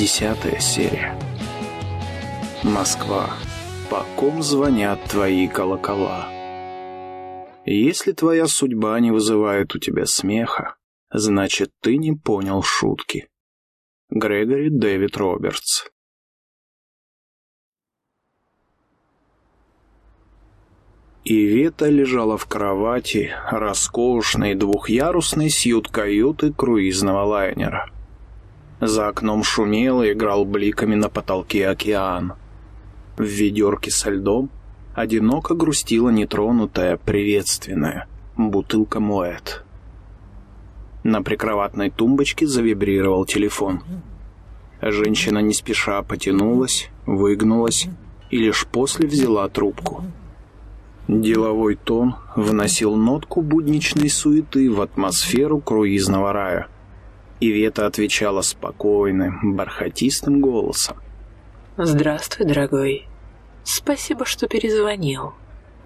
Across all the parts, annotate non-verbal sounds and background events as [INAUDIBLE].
Десятая серия. Москва. По ком звонят твои колокола? Если твоя судьба не вызывает у тебя смеха, значит, ты не понял шутки. Грегори Дэвид Робертс Ивета лежала в кровати роскошной двухъярусной сьют-каюты круизного лайнера. За окном шумел и играл бликами на потолке океан. В ведерке со льдом одиноко грустила нетронутая, приветственная бутылка Моэт. На прикроватной тумбочке завибрировал телефон. Женщина не спеша потянулась, выгнулась и лишь после взяла трубку. Деловой тон вносил нотку будничной суеты в атмосферу круизного рая. Ивета отвечала спокойным, бархатистым голосом. «Здравствуй, дорогой. Спасибо, что перезвонил.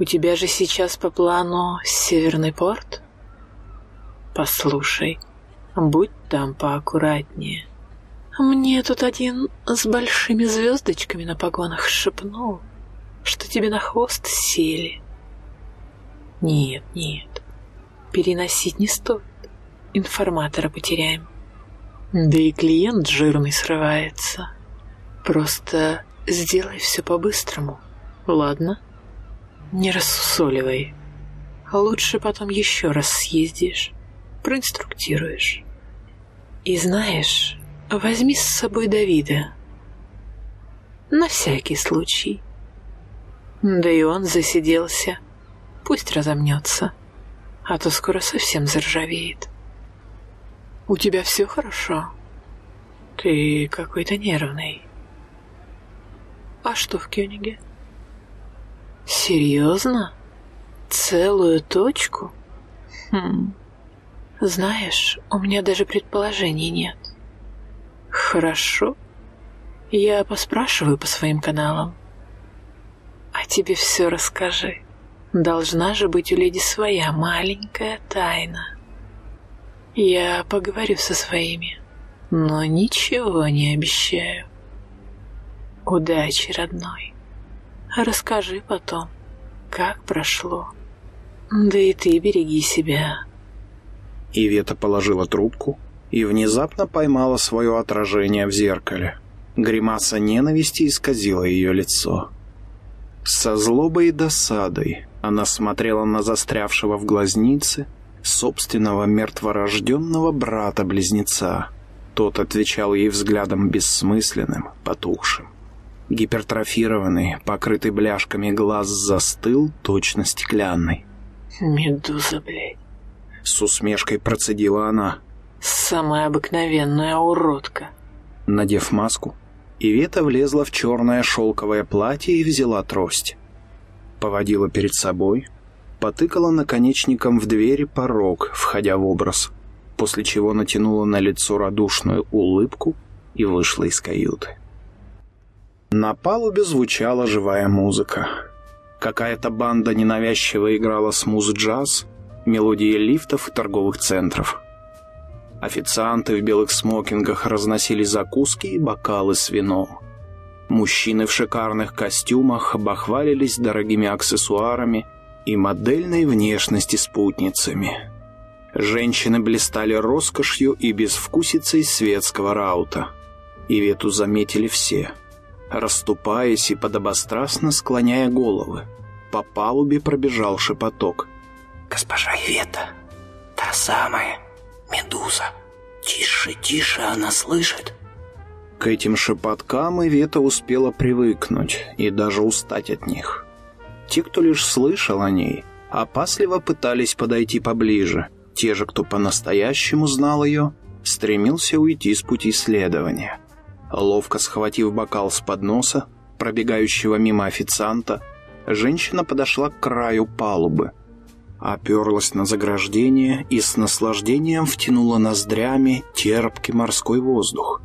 У тебя же сейчас по плану Северный порт? Послушай, будь там поаккуратнее. Мне тут один с большими звездочками на погонах шепнул, что тебе на хвост сели. Нет, нет. Переносить не стоит. Информатора потеряем. Да и клиент жирный срывается. Просто сделай все по-быстрому, ладно? Не рассусоливай. Лучше потом еще раз съездишь, проинструктируешь. И знаешь, возьми с собой Давида. На всякий случай. Да и он засиделся. Пусть разомнется, а то скоро совсем заржавеет. У тебя все хорошо? Ты какой-то нервный. А что в Кёниге? Серьезно? Целую точку? Хм. Знаешь, у меня даже предположений нет. Хорошо. Я поспрашиваю по своим каналам. А тебе все расскажи. Должна же быть у леди своя маленькая тайна. Я поговорю со своими, но ничего не обещаю. Удачи, родной. Расскажи потом, как прошло. Да и ты береги себя. Ивета положила трубку и внезапно поймала свое отражение в зеркале. Гримаса ненависти исказила ее лицо. Со злобой и досадой она смотрела на застрявшего в глазнице собственного мертворожденного брата-близнеца. Тот отвечал ей взглядом бессмысленным, потухшим. Гипертрофированный, покрытый бляшками глаз застыл, точно стеклянный. «Медуза, блядь!» С усмешкой процедила она. «Самая обыкновенная уродка!» Надев маску, Ивета влезла в черное шелковое платье и взяла трость поводила перед собой, потыкала наконечником в двери порог, входя в образ, после чего натянула на лицо радушную улыбку и вышла из каюты. На палубе звучала живая музыка. Какая-то банда ненавязчиво играла смуз-джаз, мелодии лифтов и торговых центров. Официанты в белых смокингах разносили закуски и бокалы с вином. Мужчины в шикарных костюмах бахвалились дорогими аксессуарами и модельной внешности спутницами. Женщины блистали роскошью и безвкусицей светского раута. Ивету заметили все. Расступаясь и подобострастно склоняя головы, по палубе пробежал шепоток. «Госпожа Ивета, та самая, Медуза. Тише, тише, она слышит». К этим шепоткам Ивета успела привыкнуть и даже устать от них. Те, кто лишь слышал о ней, опасливо пытались подойти поближе. Те же, кто по-настоящему знал ее, стремился уйти с пути следования. Ловко схватив бокал с подноса, пробегающего мимо официанта, женщина подошла к краю палубы, оперлась на заграждение и с наслаждением втянула ноздрями терпкий морской воздух.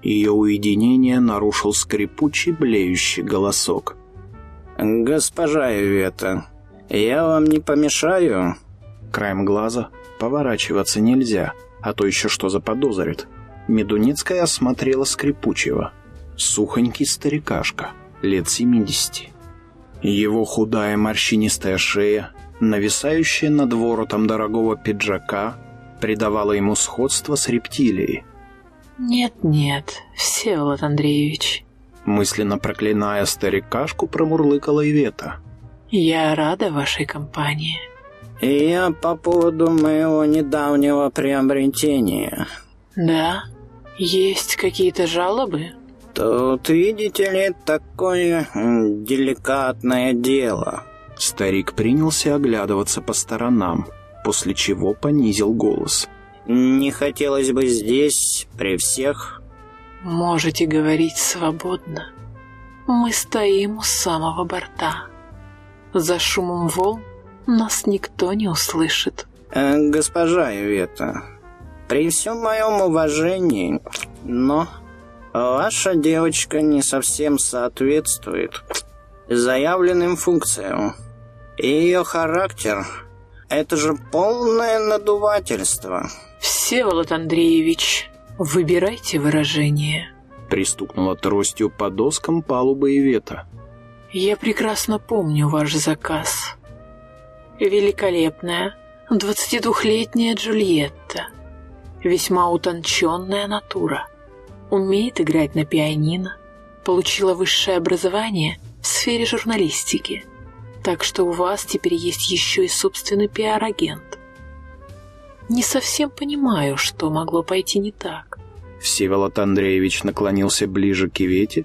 Ее уединение нарушил скрипучий, блеющий голосок. «Госпожа Ивета, я вам не помешаю?» Краем глаза поворачиваться нельзя, а то еще что заподозрит. Медунецкая осмотрела скрипучего. Сухонький старикашка, лет семидесяти. Его худая морщинистая шея, нависающая над воротом дорогого пиджака, придавала ему сходство с рептилией. «Нет-нет, Всеволод Андреевич». Мысленно проклиная старикашку, промурлыкала Ивета. «Я рада вашей компании». «Я по поводу моего недавнего приобретения». «Да? Есть какие-то жалобы?» «Тут, видите ли, такое деликатное дело». Старик принялся оглядываться по сторонам, после чего понизил голос. «Не хотелось бы здесь, при всех...» «Можете говорить свободно. Мы стоим у самого борта. За шумом волн нас никто не услышит». Э, «Госпожа Ивета, при всем моем уважении, но ваша девочка не совсем соответствует заявленным функциям. Ее характер — это же полное надувательство». «Всеволод Андреевич, выбирайте выражение». Пристукнула тростью по доскам палубы Ивета. «Я прекрасно помню ваш заказ. Великолепная, двадцатидвухлетняя Джульетта. Весьма утонченная натура. Умеет играть на пианино. Получила высшее образование в сфере журналистики. Так что у вас теперь есть еще и собственный пиар-агент. Не совсем понимаю, что могло пойти не так. Всеволод Андреевич наклонился ближе к Ивете,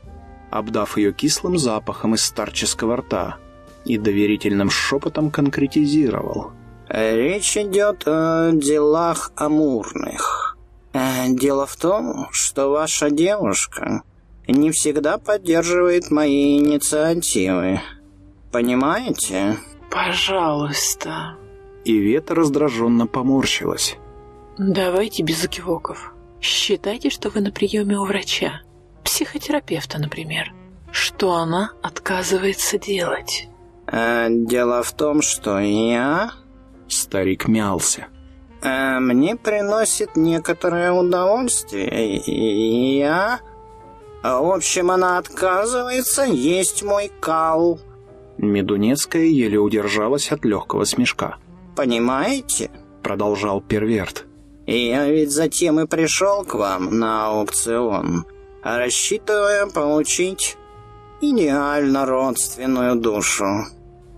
обдав ее кислым запахом из старческого рта, и доверительным шепотом конкретизировал. «Речь идет о делах амурных. Э, дело в том, что ваша девушка не всегда поддерживает мои инициативы. Понимаете?» «Пожалуйста». Ивета раздраженно поморщилась. «Давайте без экивоков. Считайте, что вы на приеме у врача, психотерапевта, например. Что она отказывается делать?» э, «Дело в том, что я...» Старик мялся. э, «Мне приносит некоторое удовольствие, и я...» В общем, она отказывается есть мой кал. Медунецкая еле удержалась от легкого смешка. Понимаете? Продолжал перверт. Я ведь затем и пришел к вам на аукцион, рассчитывая получить идеально родственную душу.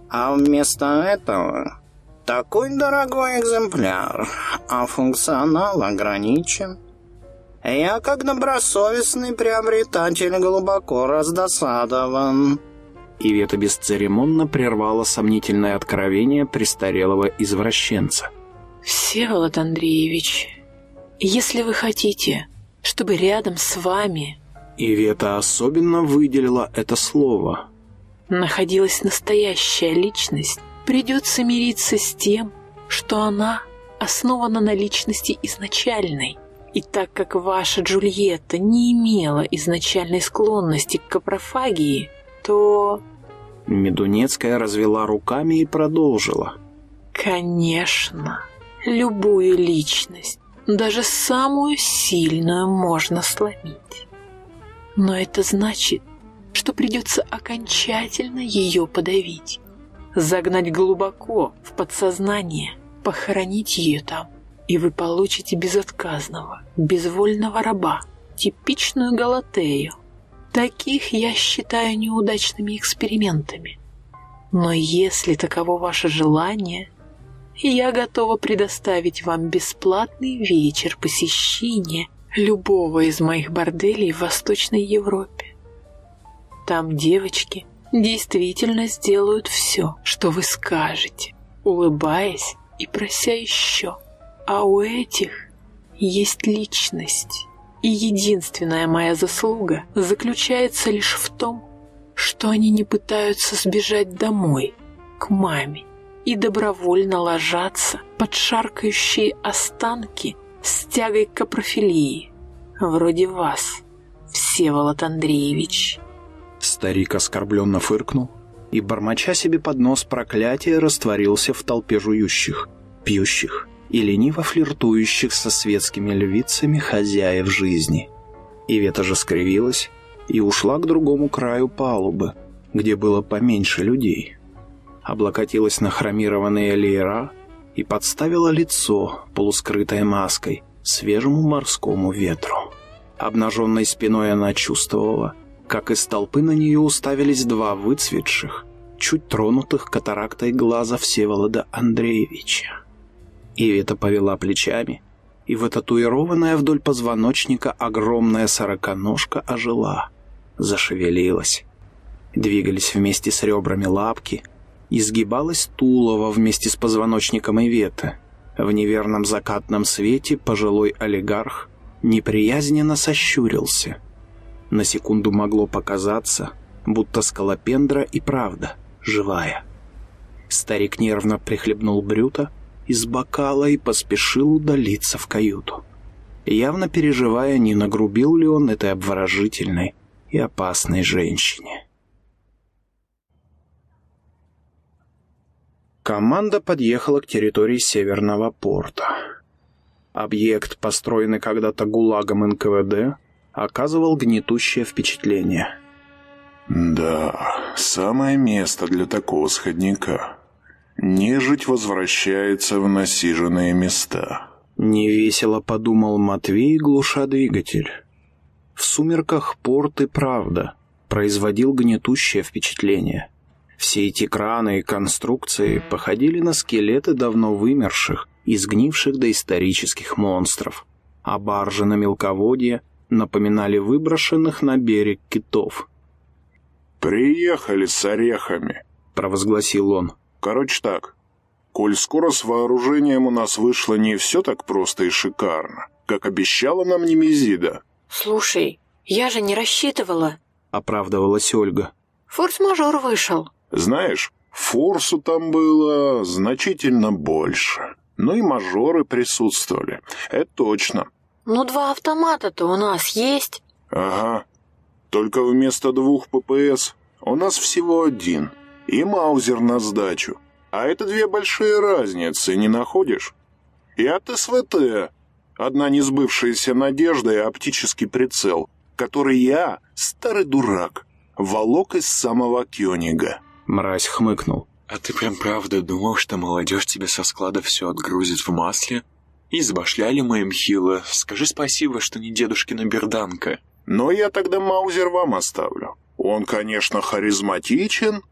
А вместо этого такой дорогой экземпляр, а функционал ограничен. Я, как добросовестный приобретатель, глубоко раздосадован. Ивета бесцеремонно прервала сомнительное откровение престарелого извращенца. «Всеволод Андреевич, если вы хотите, чтобы рядом с вами...» Ивета особенно выделила это слово. «Находилась настоящая личность, придется мириться с тем, что она основана на личности изначальной. И так как ваша Джульетта не имела изначальной склонности к капрофагии, то Медунецкая развела руками и продолжила. Конечно, любую личность, даже самую сильную, можно сломить. Но это значит, что придется окончательно ее подавить, загнать глубоко в подсознание, похоронить ее там, и вы получите безотказного, безвольного раба, типичную Галатею. Таких я считаю неудачными экспериментами. Но если таково ваше желание, я готова предоставить вам бесплатный вечер посещения любого из моих борделей в Восточной Европе. Там девочки действительно сделают все, что вы скажете, улыбаясь и прося еще. А у этих есть личность. И единственная моя заслуга заключается лишь в том, что они не пытаются сбежать домой, к маме, и добровольно ложатся под шаркающие останки с тягой капрофилии, вроде вас, Всеволод Андреевич. Старик оскорбленно фыркнул и, бормоча себе под нос проклятия, растворился в толпе жующих, пьющих и лениво флиртующих со светскими львицами хозяев жизни. Ивета же скривилась и ушла к другому краю палубы, где было поменьше людей. Облокотилась на хромированные леера и подставила лицо, полускрытое маской, свежему морскому ветру. Обнаженной спиной она чувствовала, как из толпы на нее уставились два выцветших, чуть тронутых катарактой глаза Всеволода Андреевича. Ивета повела плечами, и в татуированная вдоль позвоночника огромная сороконожка ожила, зашевелилась. Двигались вместе с ребрами лапки, изгибалась тулово вместе с позвоночником Иветы. В неверном закатном свете пожилой олигарх неприязненно сощурился. На секунду могло показаться, будто скалопендра и правда живая. Старик нервно прихлебнул брюто, из бокала и поспешил удалиться в каюту. Явно переживая, не нагрубил ли он этой обворожительной и опасной женщине. Команда подъехала к территории Северного порта. Объект, построенный когда-то ГУЛАГом НКВД, оказывал гнетущее впечатление. «Да, самое место для такого сходника», Нежить возвращается в насиженные места. Невесело подумал Матвей, глуша двигатель. В сумерках порт и правда производил гнетущее впечатление. Все эти краны и конструкции походили на скелеты давно вымерших и сгнивших доисторических монстров, а баржи на мелководье напоминали выброшенных на берег китов. «Приехали с орехами», — провозгласил он. Короче так, коль скоро с вооружением у нас вышло не все так просто и шикарно, как обещала нам Немезида. Слушай, я же не рассчитывала, оправдывалась Ольга. Форс-мажор вышел. Знаешь, форсу там было значительно больше. Ну и мажоры присутствовали, это точно. Ну два автомата-то у нас есть. Ага, только вместо двух ППС у нас всего один — и Маузер на сдачу. А это две большие разницы, не находишь? И от СВТ. Одна несбывшаяся надежда и оптический прицел, который я, старый дурак, волок из самого Кёнига. Мразь хмыкнул. А ты прям правда думал, что молодежь тебе со склада все отгрузит в масле? Избашляли мы им хило. Скажи спасибо, что не дедушкина берданка. Но я тогда Маузер вам оставлю. Он, конечно, харизматичен,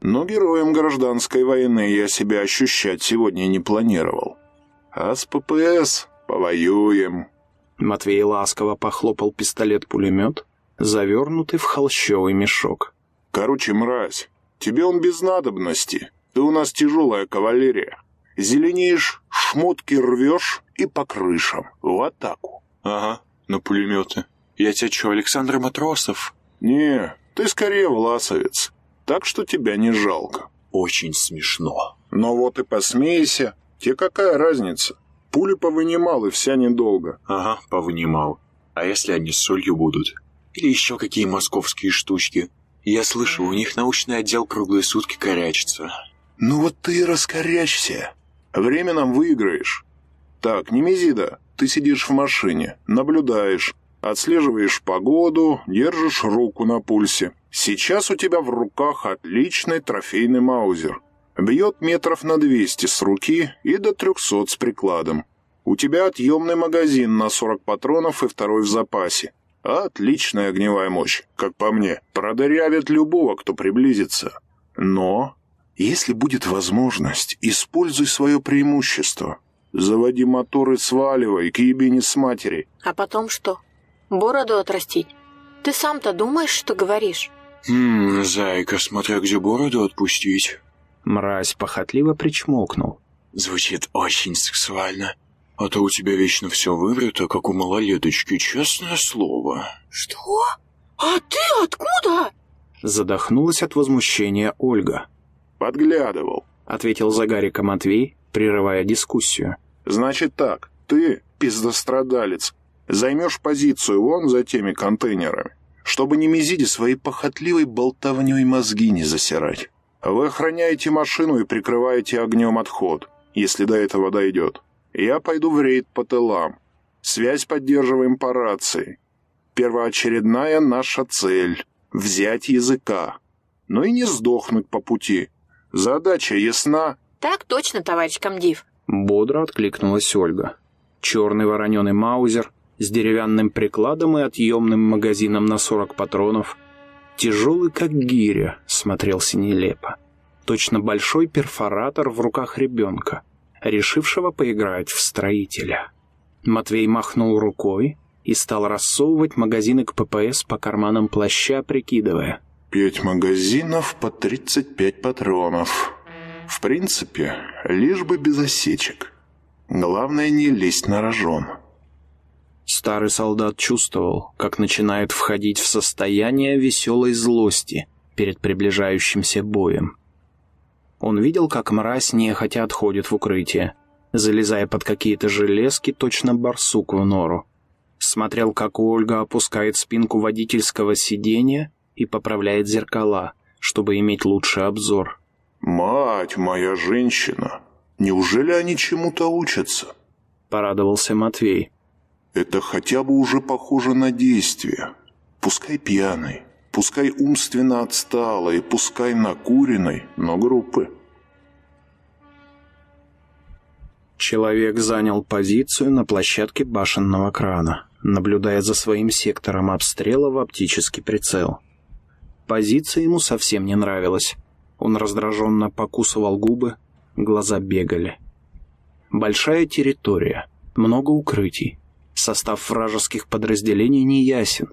но героем гражданской войны я себя ощущать сегодня не планировал. А с ППС повоюем. Матвей ласково похлопал пистолет-пулемет, завернутый в холщовый мешок. Короче, мразь, тебе он без надобности. Ты у нас тяжелая кавалерия. Зеленеешь, шмотки рвешь и по крышам, в атаку. Ага, на пулеметы. Я тебя что, Александр Матросов? Не, ты скорее власовец так что тебя не жалко. Очень смешно. Но вот и посмейся. Тебе какая разница? Пули повынимал, и вся недолго. Ага, повынимал. А если они с солью будут? Или еще какие московские штучки? Я слышал, у них научный отдел круглые сутки корячится. Ну вот ты и раскорячься. Время нам выиграешь. Так, Немезида, ты сидишь в машине, наблюдаешь, отслеживаешь погоду, держишь руку на пульсе. Сейчас у тебя в руках отличный трофейный маузер. Бьет метров на 200 с руки и до 300 с прикладом. У тебя отъемный магазин на 40 патронов и второй в запасе. Отличная огневая мощь, как по мне. Продырявит любого, кто приблизится. Но, если будет возможность, используй свое преимущество. Заводи мотор и сваливай к ебени с матери. А потом что? Бороду отрастить? Ты сам-то думаешь, что говоришь? «Хм, зайка, смотря где бороду отпустить». Мразь похотливо причмокнул. «Звучит очень сексуально. А то у тебя вечно все выбрито, как у малолеточки, честное слово». «Что? А ты откуда?» Задохнулась от возмущения Ольга. «Подглядывал», — ответил Загарика Матвей, прерывая дискуссию. «Значит так, ты, пиздострадалец, займешь позицию вон за теми контейнерами чтобы не Немезиде своей похотливой болтовней мозги не засирать. Вы охраняете машину и прикрываете огнем отход, если до этого дойдет. Я пойду в рейд по тылам. Связь поддерживаем по рации. Первоочередная наша цель — взять языка. Но и не сдохнуть по пути. Задача ясна?» «Так точно, товарищ комдив». Бодро откликнулась Ольга. Черный вороненый маузер с деревянным прикладом и отъемным магазином на 40 патронов. Тяжелый, как гиря, смотрелся нелепо. Точно большой перфоратор в руках ребенка, решившего поиграть в строителя. Матвей махнул рукой и стал рассовывать магазины к ППС по карманам плаща, прикидывая. «Пять магазинов по 35 патронов. В принципе, лишь бы без осечек. Главное не лезть на рожон». Старый солдат чувствовал, как начинает входить в состояние веселой злости перед приближающимся боем. Он видел, как мразь нехотя отходит в укрытие, залезая под какие-то железки, точно барсук в нору. Смотрел, как Ольга опускает спинку водительского сиденья и поправляет зеркала, чтобы иметь лучший обзор. «Мать моя женщина! Неужели они чему-то учатся?» Порадовался Матвей. «Это хотя бы уже похоже на действие. Пускай пьяный, пускай умственно отсталой, пускай накуренной, но группы». Человек занял позицию на площадке башенного крана, наблюдая за своим сектором обстрела в оптический прицел. Позиция ему совсем не нравилась. Он раздраженно покусывал губы, глаза бегали. Большая территория, много укрытий. Состав вражеских подразделений не ясен.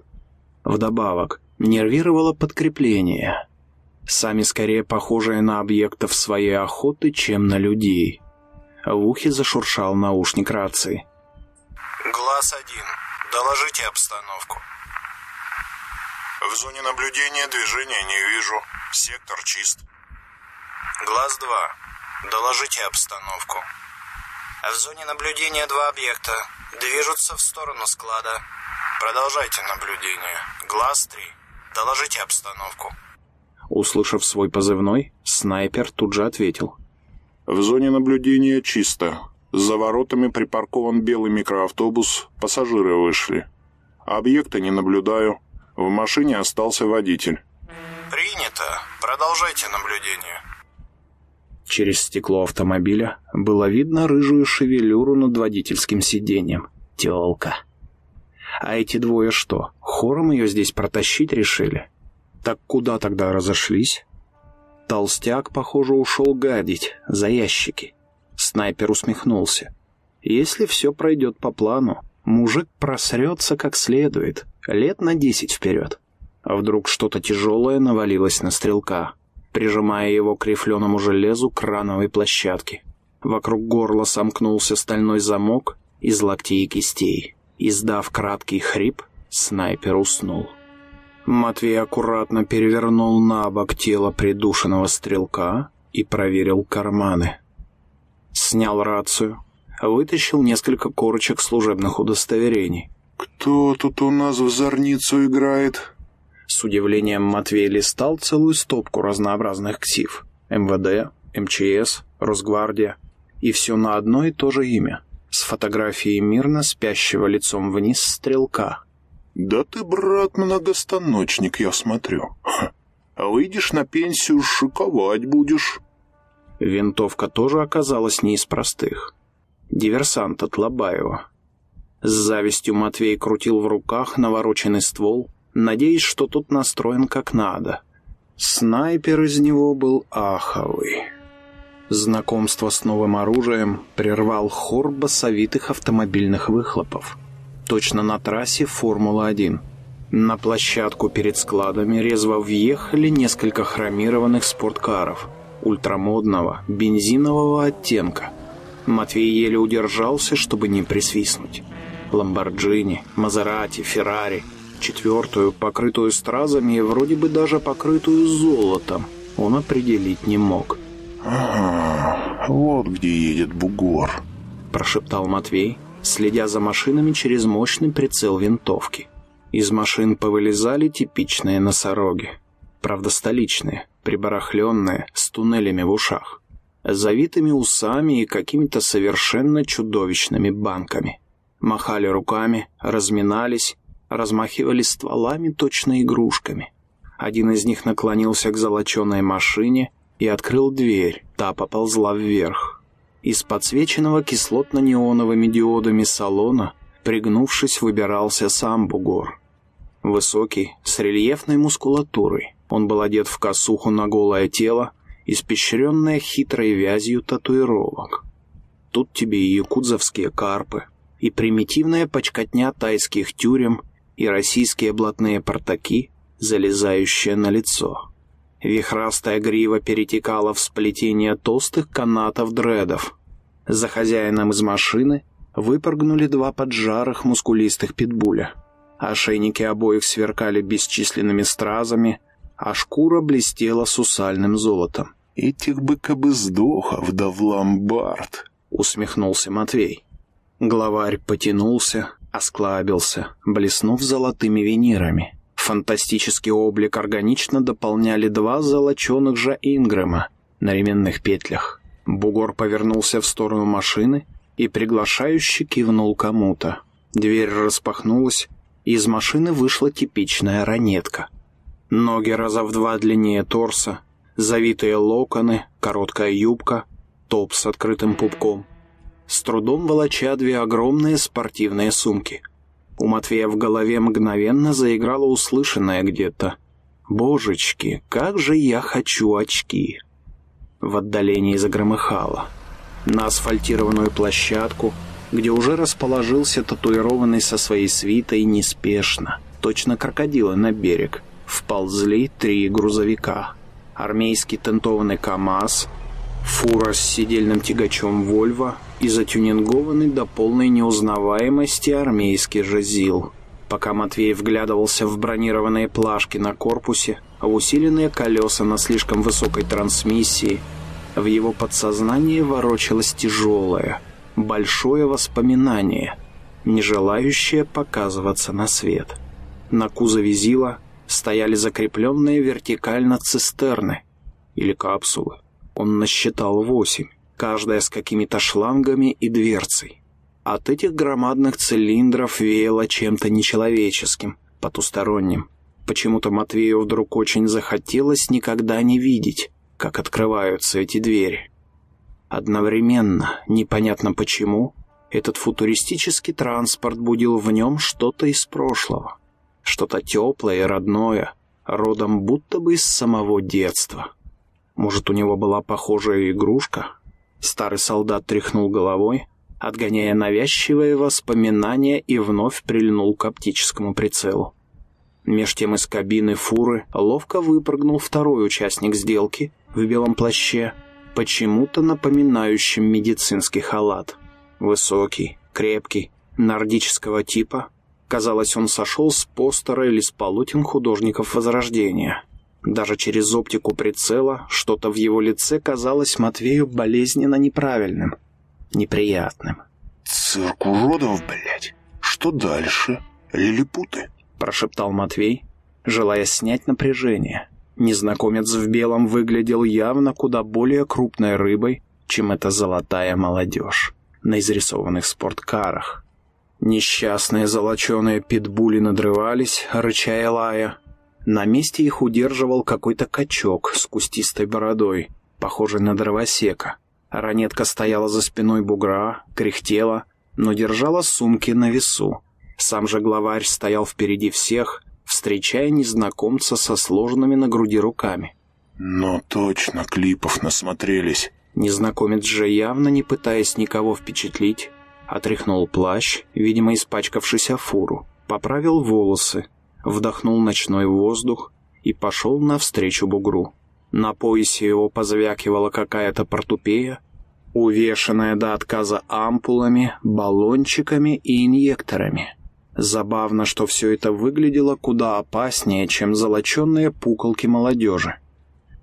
Вдобавок, нервировало подкрепление. Сами скорее похожие на объектов своей охоты, чем на людей. В ухе зашуршал наушник рации. «Глаз один. Доложите обстановку». В зоне наблюдения движения не вижу. Сектор чист. Глаз 2. Доложите обстановку. В зоне наблюдения два объекта. Движутся в сторону склада. Продолжайте наблюдение. Глаз 3. Доложите обстановку. Услышав свой позывной, снайпер тут же ответил. В зоне наблюдения чисто. За воротами припаркован белый микроавтобус. Пассажиры вышли. Объекта не наблюдаю. В машине остался водитель. Принято. Продолжайте наблюдение. Через стекло автомобиля было видно рыжую шевелюру над водительским сиденьем. Тёлка. А эти двое что, хором ее здесь протащить решили? Так куда тогда разошлись? Толстяк, похоже, ушел гадить за ящики. Снайпер усмехнулся. Если все пройдет по плану, мужик просрется как следует, лет на десять вперед. А вдруг что-то тяжелое навалилось на стрелка, прижимая его к рифленому железу крановой площадки. Вокруг горла сомкнулся стальной замок из локтей и кистей. Издав краткий хрип, снайпер уснул. Матвей аккуратно перевернул на бок тело придушенного стрелка и проверил карманы. Снял рацию, вытащил несколько корочек служебных удостоверений. «Кто тут у нас в зорницу играет?» С удивлением Матвей листал целую стопку разнообразных ксив. МВД, МЧС, Росгвардия. И все на одно и то же имя. С фотографией мирно спящего лицом вниз стрелка. «Да ты, брат, многостаночник, я смотрю. Ха. А выйдешь на пенсию, шиковать будешь». Винтовка тоже оказалась не из простых. Диверсант от Лобаева. С завистью Матвей крутил в руках навороченный ствол, надеясь, что тут настроен как надо. Снайпер из него был аховый. Знакомство с новым оружием прервал хор басовитых автомобильных выхлопов. Точно на трассе Формула-1. На площадку перед складами резво въехали несколько хромированных спорткаров ультрамодного бензинового оттенка. Матвей еле удержался, чтобы не присвистнуть. Ламборджини, Мазерати, Феррари, четвертую, покрытую стразами и вроде бы даже покрытую золотом, он определить не мог. «Ага, вот где едет бугор», – прошептал Матвей, следя за машинами через мощный прицел винтовки. Из машин повылезали типичные носороги. Правда, столичные, прибарахленные, с туннелями в ушах. завитыми усами и какими-то совершенно чудовищными банками. Махали руками, разминались, размахивали стволами точно игрушками. Один из них наклонился к золоченой машине и открыл дверь, та поползла вверх. Из подсвеченного кислотно-неоновыми диодами салона, пригнувшись, выбирался сам бугор. Высокий, с рельефной мускулатурой, он был одет в косуху на голое тело, испещренное хитрой вязью татуировок. Тут тебе и якудзовские карпы, и примитивная почкотня тайских тюрем, и российские блатные портаки, залезающие на лицо. Вихрастая грива перетекала в сплетение толстых канатов дредов. За хозяином из машины выпрыгнули два поджарых мускулистых питбуля. Ошейники обоих сверкали бесчисленными стразами, а шкура блестела сусальным золотом. «Этих бы кабы сдохов, да в ломбард!» — усмехнулся Матвей. Главарь потянулся, осклабился, блеснув золотыми винирами. Фантастический облик органично дополняли два золоченых же Ингрэма на ременных петлях. Бугор повернулся в сторону машины и приглашающе кивнул кому-то. Дверь распахнулась, и из машины вышла типичная ранетка. Ноги раза в два длиннее торса, завитые локоны, короткая юбка, топ с открытым пупком — с трудом волоча две огромные спортивные сумки. У Матвея в голове мгновенно заиграло услышанное где-то. «Божечки, как же я хочу очки!» В отдалении загромыхало. На асфальтированную площадку, где уже расположился татуированный со своей свитой неспешно, точно крокодилы на берег, вползли три грузовика. Армейский тентованный КАМАЗ, фура с сидельным тягачом «Вольво», и затюнингованный до полной неузнаваемости армейский же ЗИЛ. Пока Матвей вглядывался в бронированные плашки на корпусе, а усиленные колеса на слишком высокой трансмиссии, в его подсознании ворочалось тяжелое, большое воспоминание, не желающее показываться на свет. На кузове ЗИЛа стояли закрепленные вертикально цистерны или капсулы. Он насчитал восемь каждая с какими-то шлангами и дверцей. От этих громадных цилиндров веяло чем-то нечеловеческим, потусторонним. Почему-то Матвею вдруг очень захотелось никогда не видеть, как открываются эти двери. Одновременно, непонятно почему, этот футуристический транспорт будил в нем что-то из прошлого. Что-то теплое и родное, родом будто бы из самого детства. Может, у него была похожая игрушка, Старый солдат тряхнул головой, отгоняя навязчивые воспоминания и вновь прильнул к оптическому прицелу. Меж тем из кабины фуры ловко выпрыгнул второй участник сделки в белом плаще, почему-то напоминающим медицинский халат. Высокий, крепкий, нордического типа. Казалось, он сошел с постера или с полотен художников Возрождения. Даже через оптику прицела что-то в его лице казалось Матвею болезненно неправильным, неприятным. «Цирк уродов, блядь! Что дальше? Лилипуты?» Прошептал Матвей, желая снять напряжение. Незнакомец в белом выглядел явно куда более крупной рыбой, чем эта золотая молодежь на изрисованных спорткарах. Несчастные золоченые питбули надрывались, рыча и лая, на месте их удерживал какой-то качок с кустистой бородой, похожий на дровосека. Ранетка стояла за спиной бугра, кряхтела, но держала сумки на весу. Сам же главарь стоял впереди всех, встречая незнакомца со сложенными на груди руками. «Ну точно, клипов насмотрелись». Незнакомец же, явно не пытаясь никого впечатлить, отряхнул плащ, видимо, испачкавшийся фуру, поправил волосы, вдохнул ночной воздух и пошел навстречу бугру. На поясе его позвякивала какая-то портупея, увешанная до отказа ампулами, баллончиками и инъекторами. Забавно, что все это выглядело куда опаснее, чем золоченные пуколки молодежи.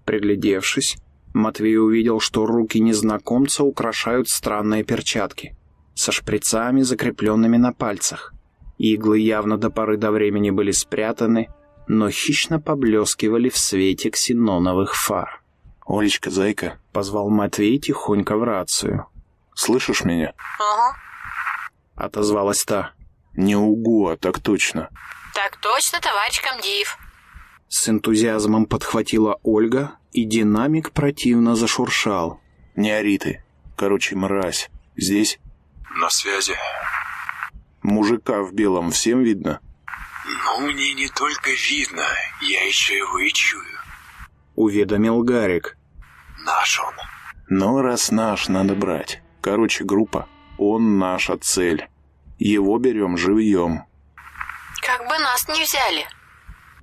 Приглядевшись, Матвей увидел, что руки незнакомца украшают странные перчатки со шприцами, закрепленными на пальцах. Иглы явно до поры до времени были спрятаны, но хищно поблескивали в свете ксеноновых фар. «Олечка, зайка», — позвал Матвей тихонько в рацию. «Слышишь меня?» Ага. — отозвалась та. «Не угу, а так точно». Так точно, товарищ комдив. С энтузиазмом подхватила Ольга, и динамик противно зашуршал. «Не ори ты. Короче, мразь. Здесь На связи. Мужика в белом всем видно?» Но мне не только видно, я еще его и чую. Уведомил Гарик. Наш он. «Ну, раз наш, надо брать. Короче, группа. Он наша цель. Его берем живьем». Как бы нас не взяли.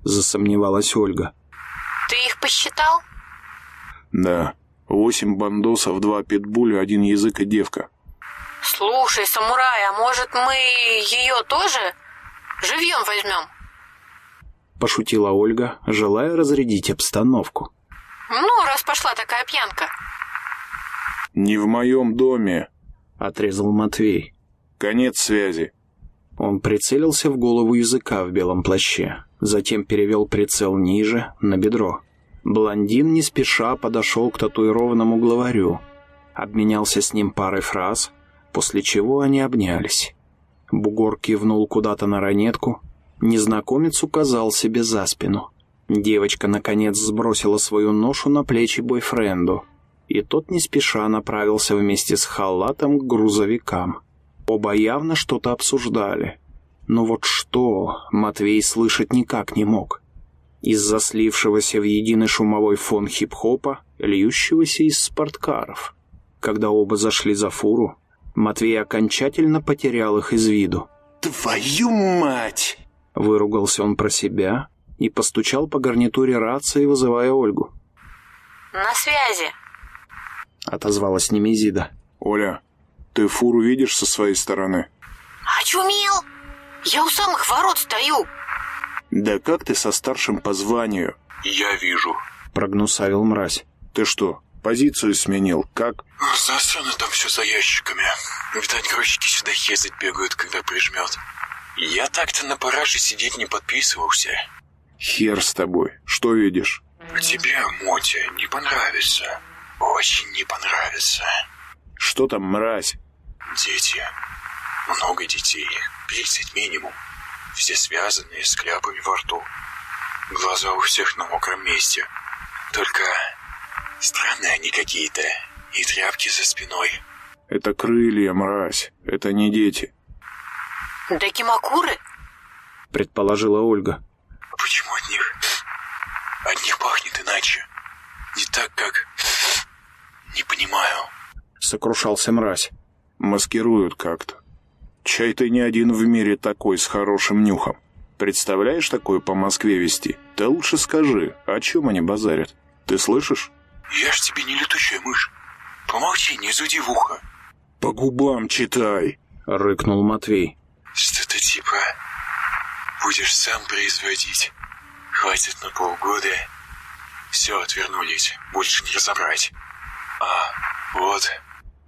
Засомневалась Ольга. Ты их посчитал? «Да. Восемь бандосов, два питбуля, один язык и девка. Слушай, самурай, а может мы ее тоже живьем возьмем? Пошутила Ольга, желая разрядить обстановку. Ну, раз пошла такая пьянка. «Не в моем доме. Отрезал Матвей. Конец связи». Он прицелился в голову языка в белом плаще, затем перевел прицел ниже, на бедро. Блондин не спеша подошел к татуированному главарю, обменялся с ним парой фраз, после чего они обнялись. Бугор кивнул куда-то на ранетку, незнакомец указал себе за спину. Девочка, наконец, сбросила свою ношу на плечи бойфренду, и тот не спеша направился вместе с халатом к грузовикам. Оба явно что-то обсуждали. Но вот что Матвей слышать никак не мог. Из-за слившегося в единый шумовой фон хип-хопа, льющегося из спорткаров. Когда оба зашли за фуру, Матвей окончательно потерял их из виду. «Твою мать!» Выругался он про себя и постучал по гарнитуре рации, вызывая Ольгу. На связи. Отозвалась Немезида. «Оля, ты фуру видишь со своей стороны?» Очумел? Я у самых ворот стою. «Да как ты со старшим по званию?» Я вижу. Прогнусавил мразь. «Ты что, позицию сменил? Как?» Засрано там все за ящиками. Видать, грузчики сюда ездить бегают, когда прижмет. Я так-то на параже сидеть не подписывался. «Хер с тобой. Что видишь?» Тебе, Мотя, не понравится. Очень не понравится. «Что там, мразь?» Дети. Много детей. 30 минимум. Все связанные с кляпами во рту. Глаза у всех на мокром месте. Только странные они какие-то. И тряпки за спиной. «Это крылья, мразь. Это не дети». Дакимакуры? Предположила Ольга. Почему от них... От них пахнет иначе? Не так, как... Не понимаю. Сокрушался мразь. Маскируют как-то. Чай ты не один в мире такой с хорошим нюхом. Представляешь такое по Москве вести? Ты лучше скажи, о чем они базарят? Ты слышишь? Я ж тебе не летучая мышь. Помолчи, не зуди в ухо. По губам читай. Рыкнул Матвей. Что-то типа... Будешь сам производить. Хватит на полгода. Все, отвернулись. Больше не разобрать. А, вот...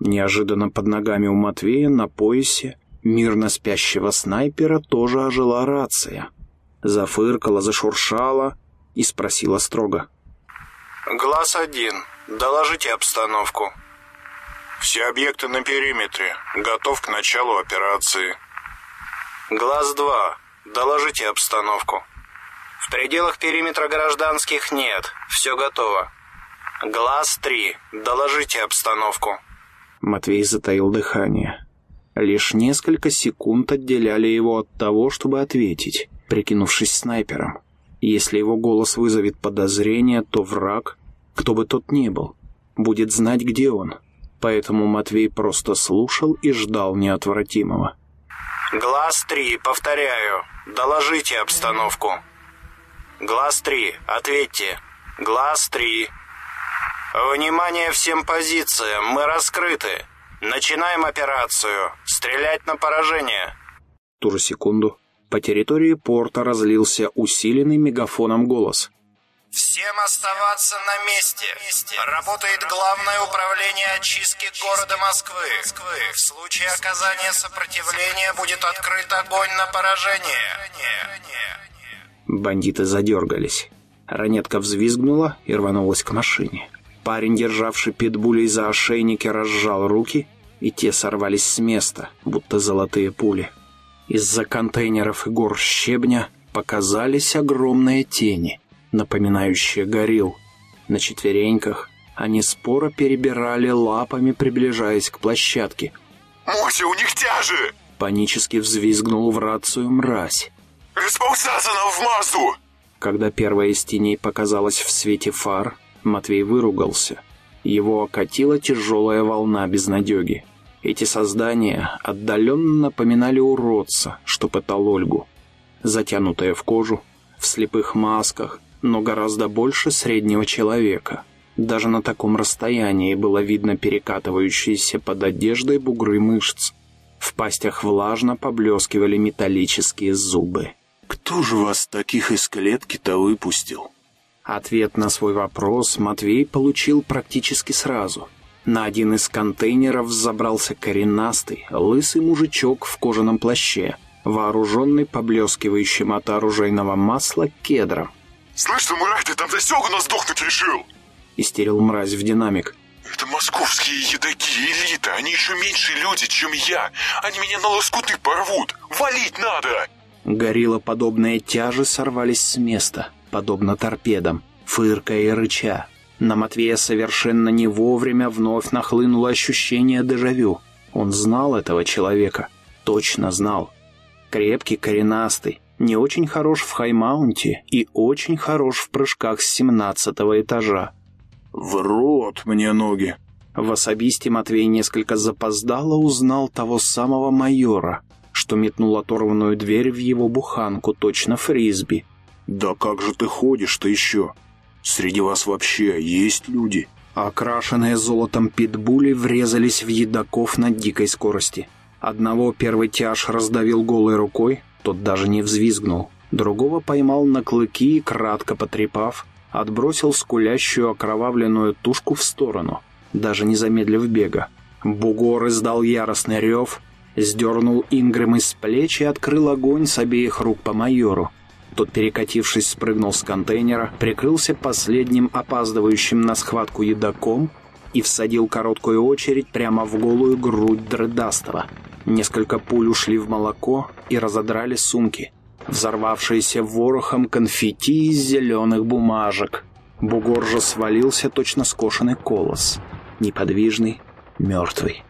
Неожиданно под ногами у Матвея на поясе мирно спящего снайпера тоже ожила рация. Зафыркала, зашуршала и спросила строго. Глаз один. Доложите обстановку. Все объекты на периметре. Готов к началу операции. Глаз 2. Доложите обстановку. В пределах периметра гражданских нет. Все готово. Глаз 3. Доложите обстановку. Матвей затаил дыхание. Лишь несколько секунд отделяли его от того, чтобы ответить, прикинувшись снайпером. Если его голос вызовет подозрение, то враг, кто бы тот ни был, будет знать, где он. Поэтому Матвей просто слушал и ждал неотвратимого. Глаз 3. Повторяю. Доложите обстановку. Глаз 3. Ответьте. Глаз 3. Внимание всем позициям. Мы раскрыты. Начинаем операцию. Стрелять на поражение. В ту же секунду по территории порта разлился усиленный мегафоном голос. Всем оставаться на месте. Работает Главное управление очистки города Москвы. В случае оказания сопротивления будет открыт огонь на поражение. Бандиты задергались. Ранетка взвизгнула и рванулась к машине. Парень, державший питбулей за ошейники, разжал руки, и те сорвались с места, будто золотые пули. Из-за контейнеров и гор щебня показались огромные тени, напоминающие горилл. На четвереньках они споро перебирали лапами, приближаясь к площадке. «Мося, у них тяжи!» Панически взвизгнул в рацию мразь. «Расползаться нам в массу!» Когда первая из теней показалась в свете фар, Матвей выругался. Его окатила тяжелая волна безнадеги. Эти создания отдаленно напоминали уродца, что пытал Ольгу. Затянутая в кожу, в слепых масках, но гораздо больше среднего человека. Даже на таком расстоянии было видно перекатывающиеся под одеждой бугры мышц. В пастях влажно поблескивали металлические зубы. «Кто же вас таких из клетки-то выпустил?» Ответ на свой вопрос Матвей получил практически сразу. На один из контейнеров забрался коренастый, лысый мужичок в кожаном плаще, вооруженный поблескивающим от оружейного масла кедром. «Слышь, мразь, ты там засек у нас сдохнуть решил?» — истерил мразь в динамик. «Это московские едаки, элита, они еще меньше люди, чем я. Они меня на лоскуты порвут, валить надо!» Гориллоподобные тяжи сорвались с места, подобно торпедам, фыркая и рыча. На Матвея совершенно не вовремя вновь нахлынуло ощущение дежавю. Он знал этого человека, точно знал. Крепкий, коренастый, не очень хорош в хаймаунте и очень хорош в прыжках с семнадцатого этажа. «В рот мне ноги!» В особисте Матвей несколько запоздало узнал того самого майора, что метнул оторванную дверь в его буханку, точно фрисби. «Да как же ты ходишь-то еще? Среди вас вообще есть люди?» Окрашенные золотом питбули врезались в едоков на дикой скорости. Одного первый тяж раздавил голой рукой, тот даже не взвизгнул. Другого поймал на клыки и, кратко потрепав, отбросил скулящую окровавленную тушку в сторону, даже не замедлив бега. Бугор издал яростный рев, сдернул Ингрэм из плеч и открыл огонь с обеих рук по майору. Тот, перекатившись, спрыгнул с контейнера, прикрылся последним опаздывающим на схватку едоком и всадил короткую очередь прямо в голую грудь Дредастова. Несколько пуль ушли в молоко и разодрали сумки, взорвавшиеся ворохом конфетти из зеленых бумажек. Бугор же свалился точно скошенный колос, неподвижный, мертвый.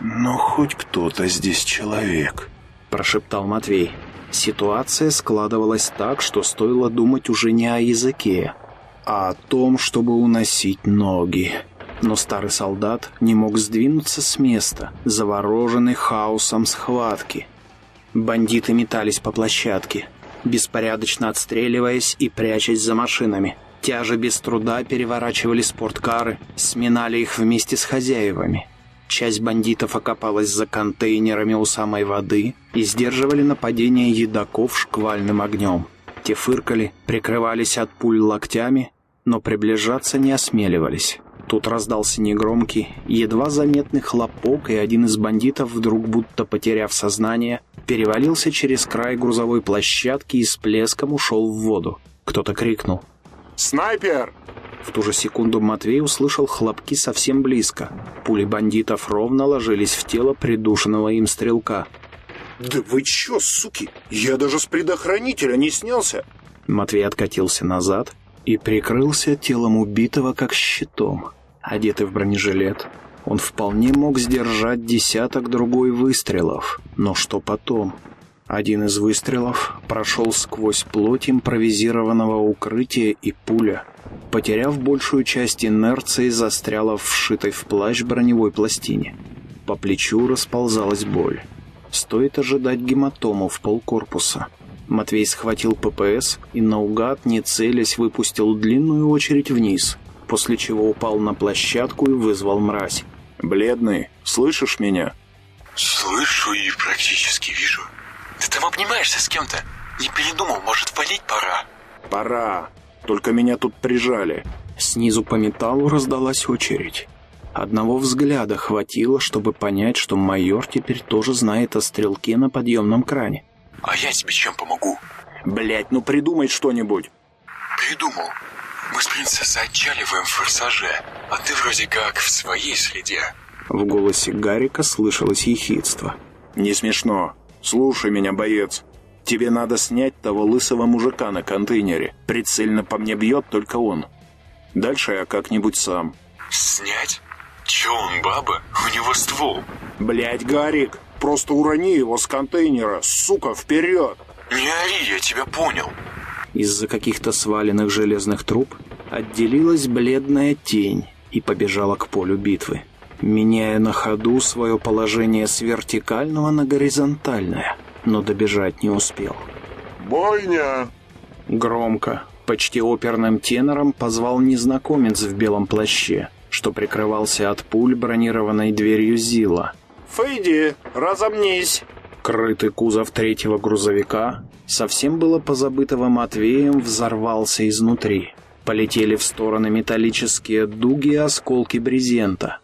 «Но хоть кто-то здесь человек», — прошептал Матвей. Ситуация складывалась так, что стоило думать уже не о языке, а о том, чтобы уносить ноги. Но старый солдат не мог сдвинуться с места, завороженный хаосом схватки. Бандиты метались по площадке, беспорядочно отстреливаясь и прячась за машинами. Тяжи без труда переворачивали спорткары, сминали их вместе с хозяевами. Часть бандитов окопалась за контейнерами у самой воды и сдерживали нападение едоков шквальным огнем. Те фыркали, прикрывались от пуль локтями, но приближаться не осмеливались. Тут раздался негромкий, едва заметный хлопок, и один из бандитов, вдруг будто потеряв сознание, перевалился через край грузовой площадки и с плеском ушел в воду. Кто-то крикнул. «Снайпер!» В ту же секунду Матвей услышал хлопки совсем близко. Пули бандитов ровно ложились в тело придушенного им стрелка. «Да вы чё, суки? Я даже с предохранителя не снялся!» Матвей откатился назад и прикрылся телом убитого как щитом. Одетый в бронежилет, он вполне мог сдержать десяток другой выстрелов. Но что потом? Один из выстрелов прошел сквозь плоть импровизированного укрытия, и пуля, потеряв большую часть инерции, застряла в вшитой в плащ броневой пластине. По плечу расползалась боль. Стоит ожидать гематому в полкорпуса. Матвей схватил ППС и наугад, не целясь, выпустил длинную очередь вниз, после чего упал на площадку и вызвал мразь. «Бледный, слышишь меня?» «Слышу и практически вижу. Ты там обнимаешься с кем-то? Не передумал, может, валить пора?» «Пора. Только меня тут прижали». Снизу по металлу раздалась очередь. Одного взгляда хватило, чтобы понять, что майор теперь тоже знает о стрелке на подъемном кране. «А я тебе чем помогу?» Блять, ну придумай что-нибудь!» «Придумал. Мы с принцессой отчаливаем в форсаже, а ты вроде как в своей среде. В голосе Гарика слышалось ехидство. Не смешно. Слушай меня, боец. Тебе надо снять того лысого мужика на контейнере. Прицельно по мне бьет только он. Дальше я как-нибудь сам. Снять? Че он, баба? У него ствол. Блять, Гарик, просто урони его с контейнера, сука, вперед! Не ори, я тебя понял. Из-за каких-то сваленных железных труб отделилась бледная тень и побежала к полю битвы, меняя на ходу свое положение с вертикального на горизонтальное, но добежать не успел. «Бойня!» Громко, почти оперным тенором позвал незнакомец в белом плаще, что прикрывался от пуль бронированной дверью Зила. «Фейди, разомнись!» Крытый кузов третьего грузовика, совсем было позабытого Матвеем, взорвался изнутри. Полетели в стороны металлические дуги и осколки брезента.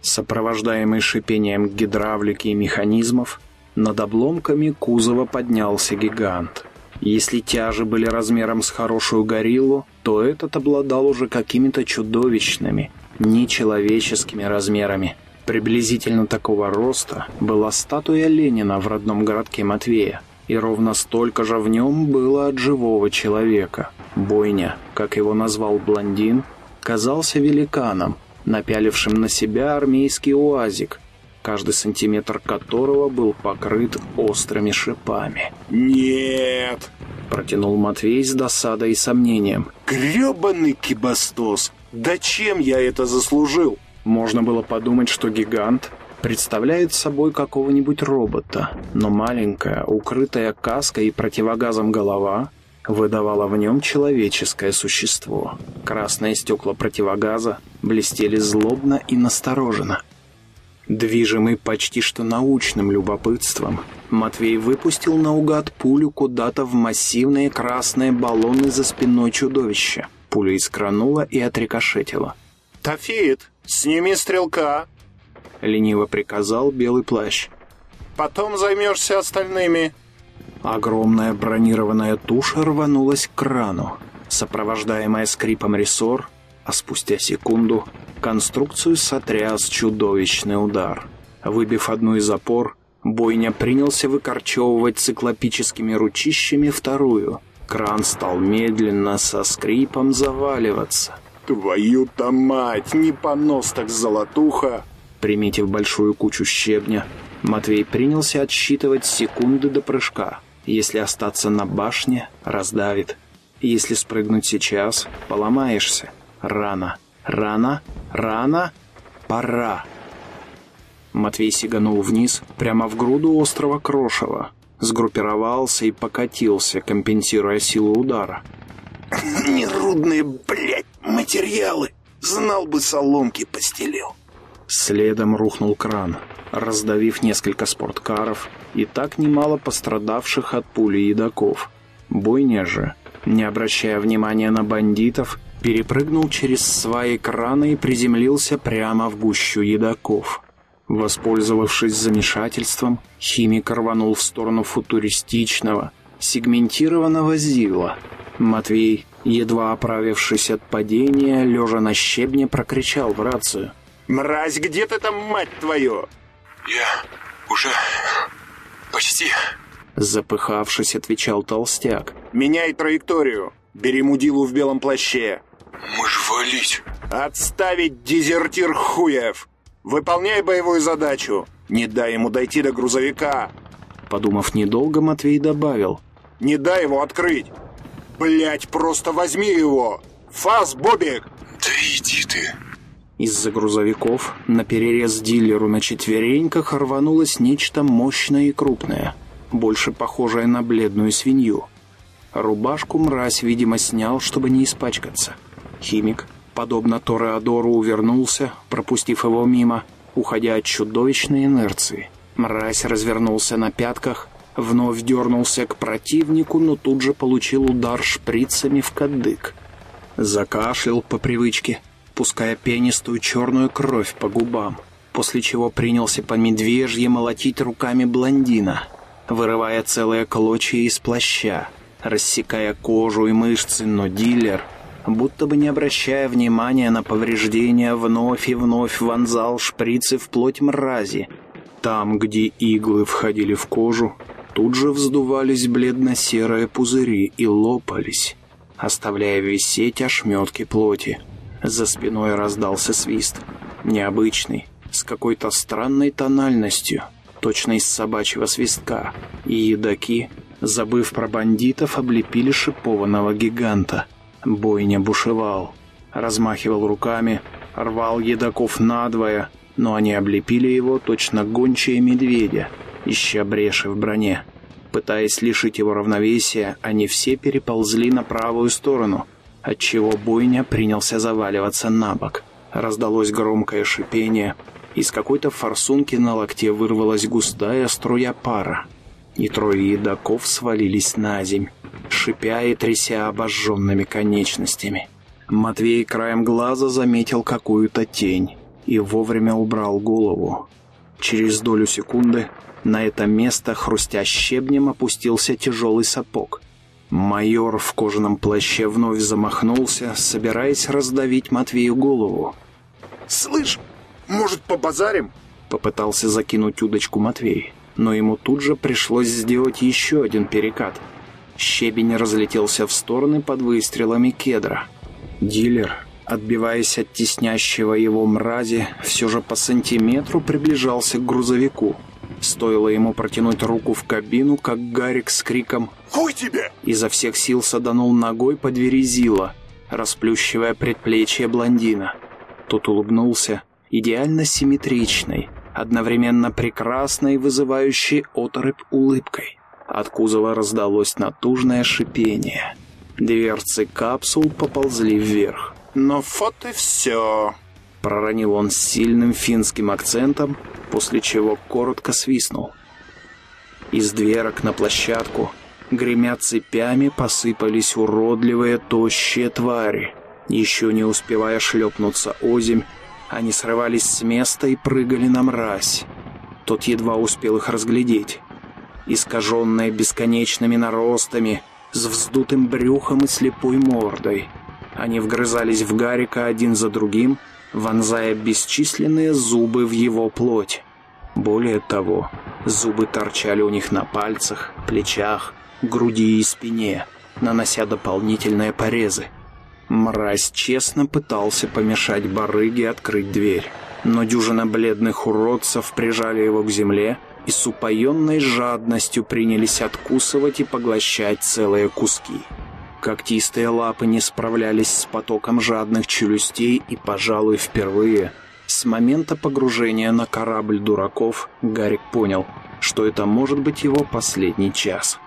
Сопровождаемый шипением гидравлики и механизмов, над обломками кузова поднялся гигант. Если тяжи были размером с хорошую гориллу, то этот обладал уже какими-то чудовищными, нечеловеческими размерами – Приблизительно такого роста была статуя Ленина в родном городке Матвея, и ровно столько же в нем было от живого человека. Бойня, как его назвал блондин, казался великаном, напялившим на себя армейский уазик, каждый сантиметр которого был покрыт острыми шипами. «Нет!» — протянул Матвей с досадой и сомнением. «Гребаный кибастос! Да чем я это заслужил?» Можно было подумать, что гигант представляет собой какого-нибудь робота, но маленькая, укрытая каской и противогазом голова выдавала в нем человеческое существо. Красные стекла противогаза блестели злобно и настороженно. Движимый почти что научным любопытством, Матвей выпустил наугад пулю куда-то в массивные красные баллоны за спиной чудовища. Пуля искранула и отрикошетила. «Тафит, сними стрелка!» — лениво приказал белый плащ. «Потом займешься остальными!» Огромная бронированная туша рванулась к крану, сопровождаемая скрипом рессор, а спустя секунду конструкцию сотряс чудовищный удар. Выбив одну из опор, бойня принялся выкорчевывать циклопическими ручищами вторую. Кран стал медленно со скрипом заваливаться — «Твою-то мать! Не понос так золотуха!» Приметив большую кучу щебня, Матвей принялся отсчитывать секунды до прыжка. Если остаться на башне, раздавит. Если спрыгнуть сейчас, поломаешься. Рано, рано, рано, пора. Матвей сиганул вниз, прямо в груду острова Крошева. Сгруппировался и покатился, компенсируя силу удара. [COUGHS] Нерудные, блядь, материалы. Знал бы, соломки постелил. Следом рухнул кран, раздавив несколько спорткаров и так немало пострадавших от пули едоков. Бойня же, не обращая внимания на бандитов, перепрыгнул через сваи крана и приземлился прямо в гущу едоков. Воспользовавшись замешательством, химик рванул в сторону футуристичного, сегментированного зила — Матвей, едва оправившись от падения, лежа на щебне, прокричал в рацию. «Мразь, где ты там, мать твою?» «Я уже почти...» Запыхавшись, отвечал толстяк. «Меняй траекторию. Бери мудилу в белом плаще». «Мы ж валить!» «Отставить, дезертир хуев! Выполняй боевую задачу! Не дай ему дойти до грузовика!» Подумав недолго, Матвей добавил. «Не дай его открыть! Блять, просто возьми его! Фас, Бобик! Да иди ты! Из-за грузовиков на перерез дилеру на четвереньках рванулось нечто мощное и крупное, больше похожее на бледную свинью. Рубашку мразь, видимо, снял, чтобы не испачкаться. Химик, подобно Тореадору, увернулся, пропустив его мимо, уходя от чудовищной инерции. Мразь развернулся на пятках, Вновь дернулся к противнику, но тут же получил удар шприцами в кадык. Закашлял по привычке, пуская пенистую черную кровь по губам, после чего принялся по медвежье молотить руками блондина, вырывая целые клочья из плаща, рассекая кожу и мышцы, но дилер будто бы не обращая внимания на повреждения, вновь и вновь вонзал шприцы в плоть мрази. Там, где иглы входили в кожу, тут же вздувались бледно-серые пузыри и лопались, оставляя висеть ошметки плоти. За спиной раздался свист. Необычный, с какой-то странной тональностью, точно из собачьего свистка. И едоки, забыв про бандитов, облепили шипованного гиганта. Бойня бушевал. Размахивал руками, рвал едоков надвое, но они облепили его точно гончие медведя, ища бреши в броне. Пытаясь лишить его равновесия, они все переползли на правую сторону, отчего бойня принялся заваливаться на бок. Раздалось громкое шипение, из какой-то форсунки на локте вырвалась густая струя пара, и трое едоков свалились на земь, шипя и тряся обожженными конечностями. Матвей краем глаза заметил какую-то тень и вовремя убрал голову. Через долю секунды на это место, хрустя щебнем, опустился тяжелый сапог. Майор в кожаном плаще вновь замахнулся, собираясь раздавить Матвею голову. «Слышь, может, побазарим?» Попытался закинуть удочку Матвей, но ему тут же пришлось сделать еще один перекат. Щебень разлетелся в стороны под выстрелами кедра. Дилер, отбиваясь от теснящего его мрази, все же по сантиметру приближался к грузовику. Стоило ему протянуть руку в кабину, как Гарик с криком «Хуй тебе!» изо всех сил саданул ногой по двери Зила, расплющивая предплечье блондина. Тот улыбнулся, идеально симметричной, одновременно прекрасной и вызывающей оторопь улыбкой. От кузова раздалось натужное шипение. Дверцы капсул поползли вверх. «Ну вот и все!» Проронил он с сильным финским акцентом, после чего коротко свистнул. Из дверок на площадку, гремя цепями, посыпались уродливые тощие твари. Еще не успевая шлепнуться озимь, они срывались с места и прыгали на мразь. Тот едва успел их разглядеть. Искаженные бесконечными наростами, с вздутым брюхом и слепой мордой. Они вгрызались в Гарика один за другим, вонзая бесчисленные зубы в его плоть. Более того, зубы торчали у них на пальцах, плечах, груди и спине, нанося дополнительные порезы. Мразь честно пытался помешать барыге открыть дверь, но дюжина бледных уродцев прижали его к земле и с упоенной жадностью принялись откусывать и поглощать целые куски. Когтистые лапы не справлялись с потоком жадных челюстей и, пожалуй, впервые с момента погружения на корабль дураков Гарик понял, что это может быть его последний час.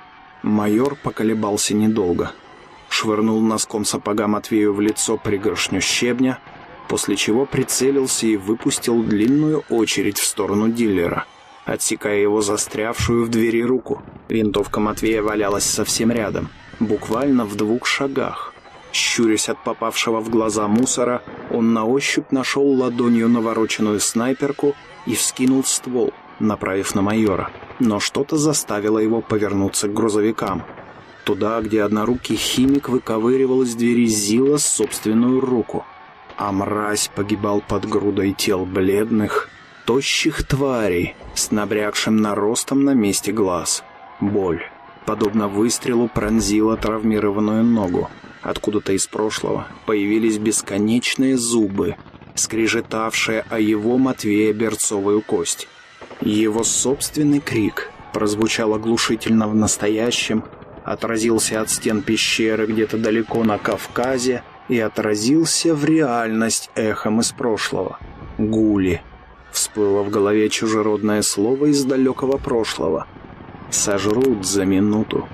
Майор поколебался недолго — швырнул носком сапога Матвею в лицо пригоршню щебня, после чего прицелился и выпустил длинную очередь в сторону дилера, отсекая его застрявшую в двери руку. Винтовка Матвея валялась совсем рядом, буквально в двух шагах. Щурясь от попавшего в глаза мусора, он на ощупь нашел ладонью навороченную снайперку и вскинул ствол, направив на майора. Но что-то заставило его повернуться к грузовикам туда, где однорукий химик выковыривал из двери Зила собственную руку, а мразь погибал под грудой тел бледных, тощих тварей с набрякшим наростом на месте глаз. Боль, подобно выстрелу, пронзила травмированную ногу. Откуда-то из прошлого появились бесконечные зубы, скрежетавшие о его Матвея берцовую кость. Его собственный крик прозвучал оглушительно в настоящем, отразился от стен пещеры где-то далеко на Кавказе и отразился в реальность эхом из прошлого. Гули. Всплыло в голове чужеродное слово из далекого прошлого. Сожрут за минуту.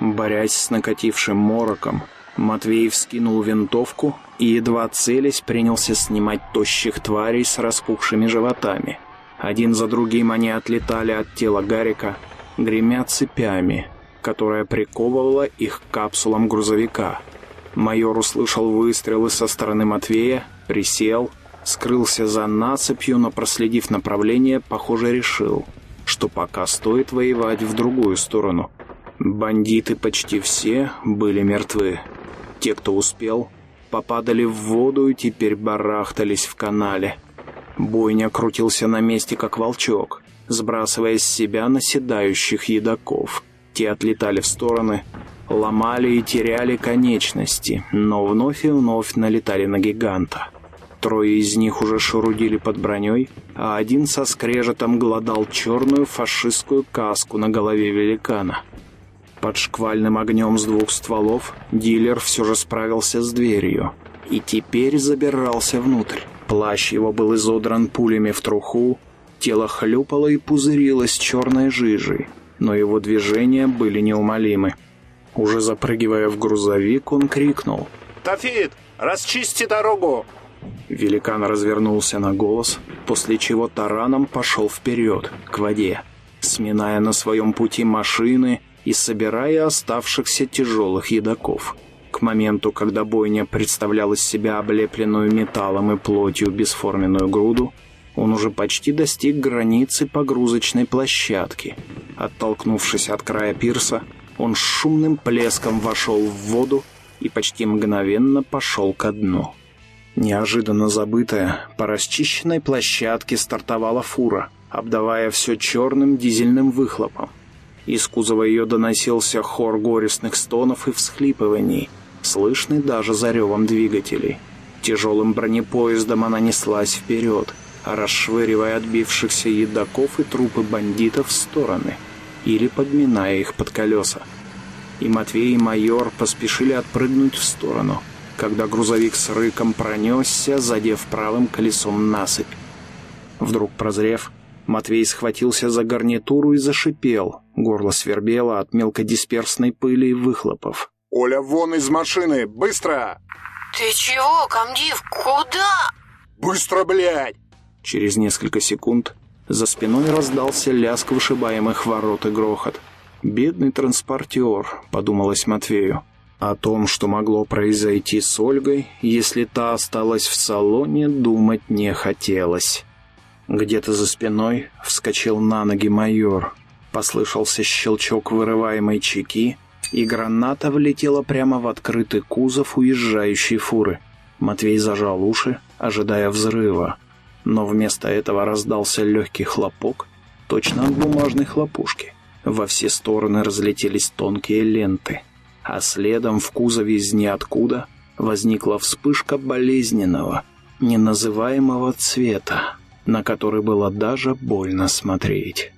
Борясь с накатившим мороком, Матвей вскинул винтовку и, едва целясь, принялся снимать тощих тварей с распухшими животами. Один за другим они отлетали от тела Гарика, гремя цепями, которая приковывала их к капсулам грузовика. Майор услышал выстрелы со стороны Матвея, присел, скрылся за насыпью, но, проследив направление, похоже, решил, что пока стоит воевать в другую сторону. Бандиты почти все были мертвы. Те, кто успел, попадали в воду и теперь барахтались в канале. Бойня крутился на месте, как волчок, сбрасывая с себя наседающих едоков. Те отлетали в стороны, ломали и теряли конечности, но вновь и вновь налетали на гиганта. Трое из них уже шурудили под броней, а один со скрежетом гладал черную фашистскую каску на голове великана. Под шквальным огнем с двух стволов дилер все же справился с дверью и теперь забирался внутрь. Плащ его был изодран пулями в труху, тело хлюпало и пузырилось черной жижей, но его движения были неумолимы. Уже запрыгивая в грузовик, он крикнул. «Тафит, расчисти дорогу!» Великан развернулся на голос, после чего тараном пошел вперед, к воде, сминая на своем пути машины и собирая оставшихся тяжелых едоков. К моменту, когда бойня представляла из себя облепленную металлом и плотью бесформенную груду, он уже почти достиг границы погрузочной площадки. Оттолкнувшись от края пирса, он шумным плеском вошел в воду и почти мгновенно пошел ко дну. Неожиданно забытая, по расчищенной площадке стартовала фура, обдавая все черным дизельным выхлопом. Из кузова ее доносился хор горестных стонов и всхлипываний, слышный даже за ревом двигателей. Тяжелым бронепоездом она неслась вперед, расшвыривая отбившихся едоков и трупы бандитов в стороны или подминая их под колеса. И Матвей и майор поспешили отпрыгнуть в сторону, когда грузовик с рыком пронесся, задев правым колесом насыпь. Вдруг прозрев, Матвей схватился за гарнитуру и зашипел. Горло свербело от мелкодисперсной пыли и выхлопов. «Оля, вон из машины! Быстро!» «Ты чего, комдив? Куда?» «Быстро, блядь!» Через несколько секунд за спиной раздался лязг вышибаемых ворот и грохот. «Бедный транспортер», — подумалось Матвею. О том, что могло произойти с Ольгой, если та осталась в салоне, думать не хотелось. Где-то за спиной вскочил на ноги майор. Послышался щелчок вырываемой чеки, и граната влетела прямо в открытый кузов уезжающей фуры. Матвей зажал уши, ожидая взрыва. Но вместо этого раздался легкий хлопок, точно от бумажной хлопушки. Во все стороны разлетелись тонкие ленты, а следом в кузове из ниоткуда возникла вспышка болезненного, неназываемого цвета на который было даже больно смотреть.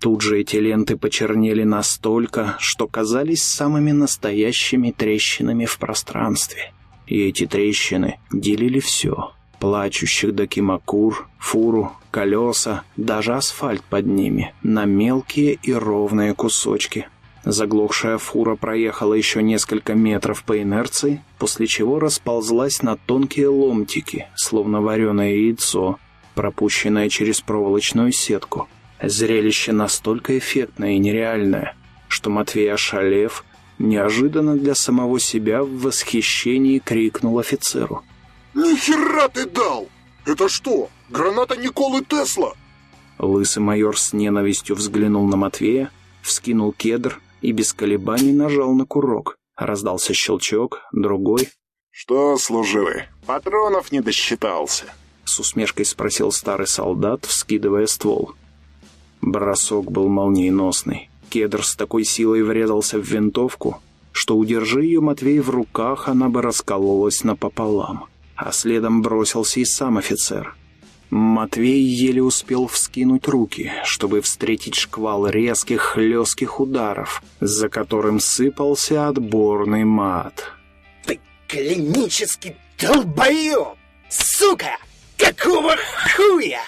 Тут же эти ленты почернели настолько, что казались самыми настоящими трещинами в пространстве. И эти трещины делили все. Плачущих до кимакур, фуру, колеса, даже асфальт под ними, на мелкие и ровные кусочки. Заглохшая фура проехала еще несколько метров по инерции, после чего расползлась на тонкие ломтики, словно вареное яйцо, пропущенная через проволочную сетку. Зрелище настолько эффектное и нереальное, что Матвей, ошалев, неожиданно для самого себя в восхищении крикнул офицеру. «Нихера ты дал! Это что, граната Николы Тесла?» Лысый майор с ненавистью взглянул на Матвея, вскинул кедр и без колебаний нажал на курок. Раздался щелчок, другой. «Что, служивый, патронов не досчитался?» с усмешкой спросил старый солдат, вскидывая ствол. Бросок был молниеносный. Кедр с такой силой врезался в винтовку, что, удержи ее Матвей в руках, она бы раскололась напополам. А следом бросился и сам офицер. Матвей еле успел вскинуть руки, чтобы встретить шквал резких, хлестких ударов, за которым сыпался отборный мат. «Ты клинический долбоеб! Сука!» Какого хуя?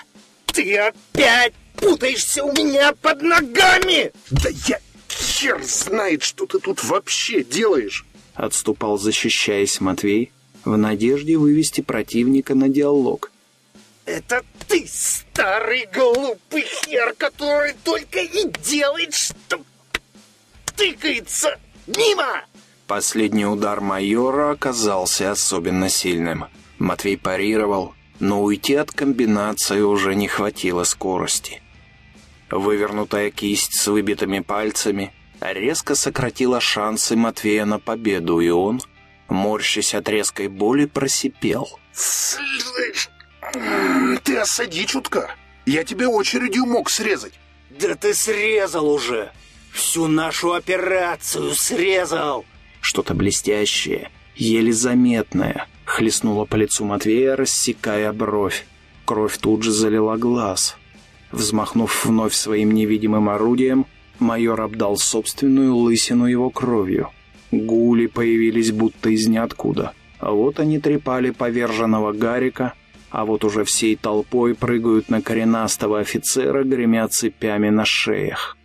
Ты опять путаешься у меня под ногами? Да я хер знает, что ты тут вообще делаешь. Отступал, защищаясь Матвей, в надежде вывести противника на диалог. Это ты, старый глупый хер, который только и делает, что тыкается мимо! Последний удар майора оказался особенно сильным. Матвей парировал, но уйти от комбинации уже не хватило скорости. Вывернутая кисть с выбитыми пальцами резко сократила шансы Матвея на победу, и он, Морщась от резкой боли, просипел. Слышь, ты осади чутка. Я тебе очередью мог срезать. Да ты срезал уже. Всю нашу операцию срезал. Что-то блестящее, еле заметное, хлестнуло по лицу Матвея, рассекая бровь. Кровь тут же залила глаз. Взмахнув вновь своим невидимым орудием, майор обдал собственную лысину его кровью. Гули появились будто из ниоткуда. А вот они трепали поверженного Гарика, а вот уже всей толпой прыгают на коренастого офицера, гремя цепями на шеях.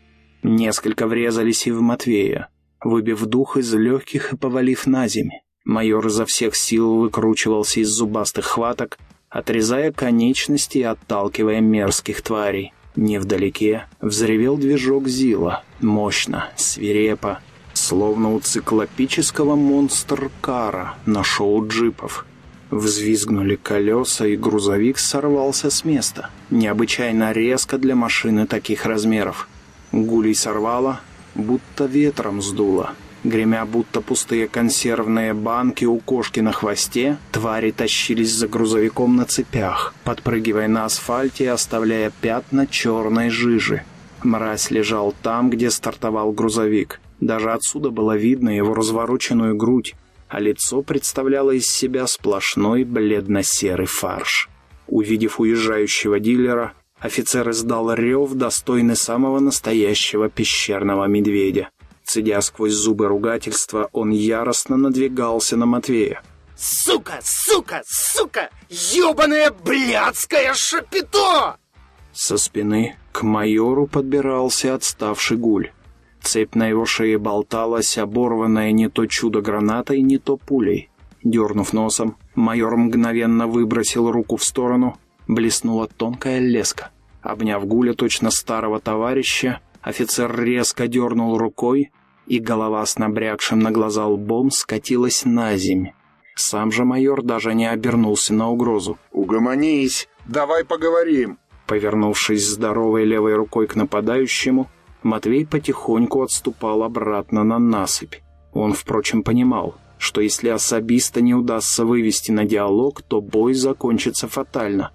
Несколько врезались и в Матвея, выбив дух из легких и повалив на земь. Майор изо всех сил выкручивался из зубастых хваток, отрезая конечности и отталкивая мерзких тварей. Невдалеке взревел движок Зила, мощно, свирепо, словно у циклопического монстр-кара на шоу джипов. Взвизгнули колеса, и грузовик сорвался с места, необычайно резко для машины таких размеров. Гулей сорвало, будто ветром сдуло. Гремя будто пустые консервные банки у кошки на хвосте, твари тащились за грузовиком на цепях, подпрыгивая на асфальте и оставляя пятна черной жижи. Мразь лежал там, где стартовал грузовик. Даже отсюда было видно его развороченную грудь, а лицо представляло из себя сплошной бледно-серый фарш. Увидев уезжающего дилера, офицер издал рев, достойный самого настоящего пещерного медведя. Цедя сквозь зубы ругательства, он яростно надвигался на Матвея. Сука, сука, сука! Ёбаное блядское шапито! Со спины к майору подбирался отставший гуль. Цепь на его шее болталась, оборванная не то чудо-гранатой, не то пулей. Дернув носом, майор мгновенно выбросил руку в сторону, блеснула тонкая леска. Обняв Гуля точно старого товарища, офицер резко дернул рукой, и голова с набрякшим на глаза лбом скатилась на земь. Сам же майор даже не обернулся на угрозу. Угомонись, давай поговорим. Повернувшись здоровой левой рукой к нападающему, Матвей потихоньку отступал обратно на насыпь. Он, впрочем, понимал, что если особиста не удастся вывести на диалог, то бой закончится фатально.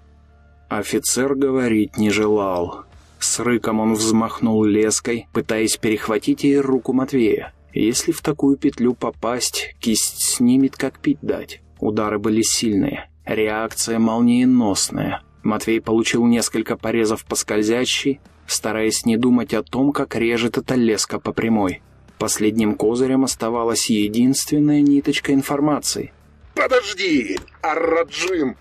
Офицер говорить не желал. С рыком он взмахнул леской, пытаясь перехватить ей руку Матвея. Если в такую петлю попасть, кисть снимет, как пить дать. Удары были сильные, реакция молниеносная. Матвей получил несколько порезов по скользящей, стараясь не думать о том, как режет эта леска по прямой. Последним козырем оставалась единственная ниточка информации. «Подожди, Арраджим!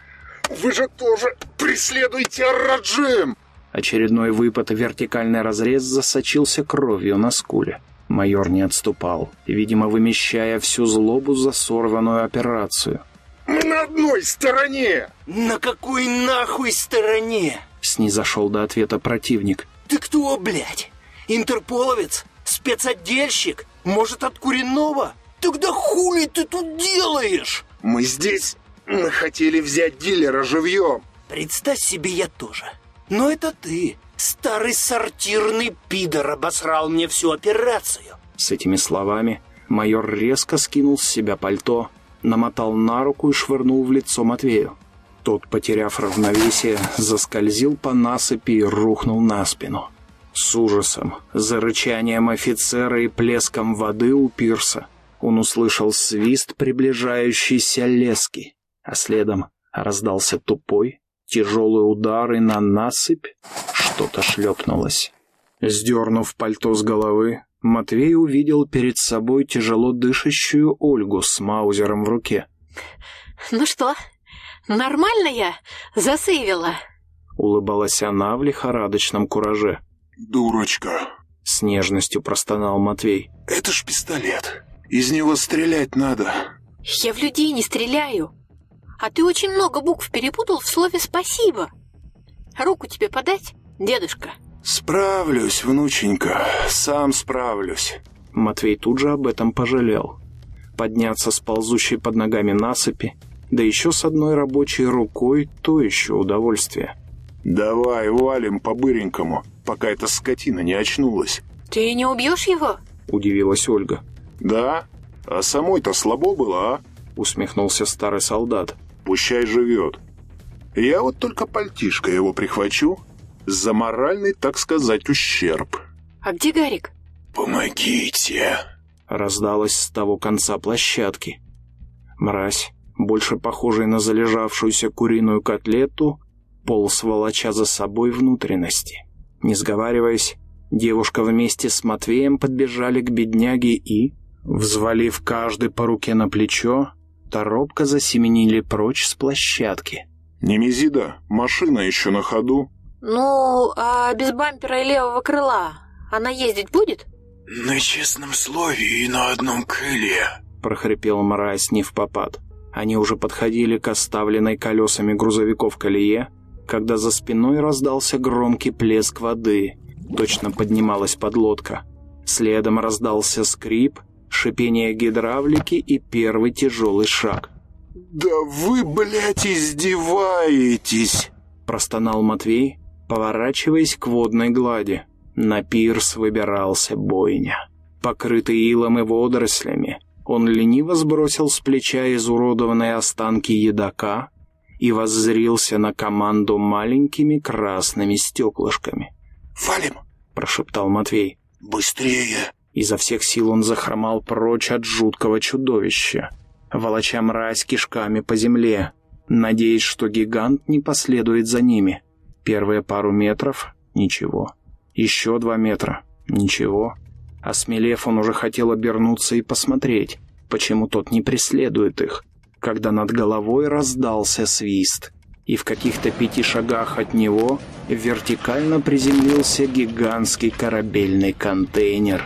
Вы же тоже преследуете Арраджим!» Очередной выпад и вертикальный разрез засочился кровью на скуле. Майор не отступал, видимо, вымещая всю злобу за сорванную операцию. «Мы на одной стороне!» На какой нахуй стороне? Снизошел до ответа противник. Ты кто, блядь? Интерполовец? Спецотдельщик? Может, от Куренова? Тогда хули ты тут делаешь? «Мы здесь хотели взять дилера живьем!» Представь себе я тоже. Но это ты, старый сортирный пидор, обосрал мне всю операцию. С этими словами майор резко скинул с себя пальто, намотал на руку и швырнул в лицо Матвею. Тот, потеряв равновесие, заскользил по насыпи и рухнул на спину. С ужасом, зарычанием офицера и плеском воды у пирса он услышал свист приближающейся лески, а следом раздался тупой, тяжелый удар и на насыпь что-то шлепнулось. Сдернув пальто с головы, Матвей увидел перед собой тяжело дышащую Ольгу с маузером в руке. «Ну что, нормально я засейвила?» Улыбалась она в лихорадочном кураже. «Дурочка, С нежностью простонал Матвей. это ж пистолет. Из него стрелять надо». «Я в людей не стреляю. А ты очень много букв перепутал в слове «спасибо». Руку тебе подать, дедушка?» «Справлюсь, внученька, сам справлюсь». Матвей тут же об этом пожалел. Подняться с ползущей под ногами насыпи, да еще с одной рабочей рукой, то еще удовольствие. «Давай, валим по-быренькому, пока эта скотина не очнулась». «Ты не убьешь его?» Удивилась Ольга. «Да? А самой-то слабо было, а? — усмехнулся старый солдат. Пущай живет. Я вот только пальтишко его прихвачу за моральный, так сказать, ущерб. А где Гарик? «Помогите!» — раздалось с того конца площадки. Мразь, больше похожий на залежавшуюся куриную котлету, полз волоча за собой внутренности. Не сговариваясь, девушка вместе с Матвеем подбежали к бедняге и, взвалив каждый по руке на плечо, торопко засеменили прочь с площадки. «Немезида, машина еще на ходу?» Ну, а без бампера и левого крыла она ездить будет? «На честном слове и на одном крыле», — прохрипел мразь не в попад. Они уже подходили к оставленной колесами грузовиков колее, когда за спиной раздался громкий плеск воды. Точно поднималась подлодка. Следом раздался скрип, шипение гидравлики и первый тяжелый шаг. «Да вы, блядь, издеваетесь!» Простонал Матвей, поворачиваясь к водной глади. На пирс выбирался бойня. Покрытый илом и водорослями, он лениво сбросил с плеча изуродованные останки едока и воззрился на команду маленькими красными стеклышками. «Валим!» — прошептал Матвей. «Быстрее!» Изо всех сил он захромал прочь от жуткого чудовища, волоча мразь кишками по земле, надеясь, что гигант не последует за ними. Первые пару метров — ничего. Еще два метра — ничего. Осмелев, он уже хотел обернуться и посмотреть, почему тот не преследует их, когда над головой раздался свист, и в каких-то пяти шагах от него вертикально приземлился гигантский корабельный контейнер.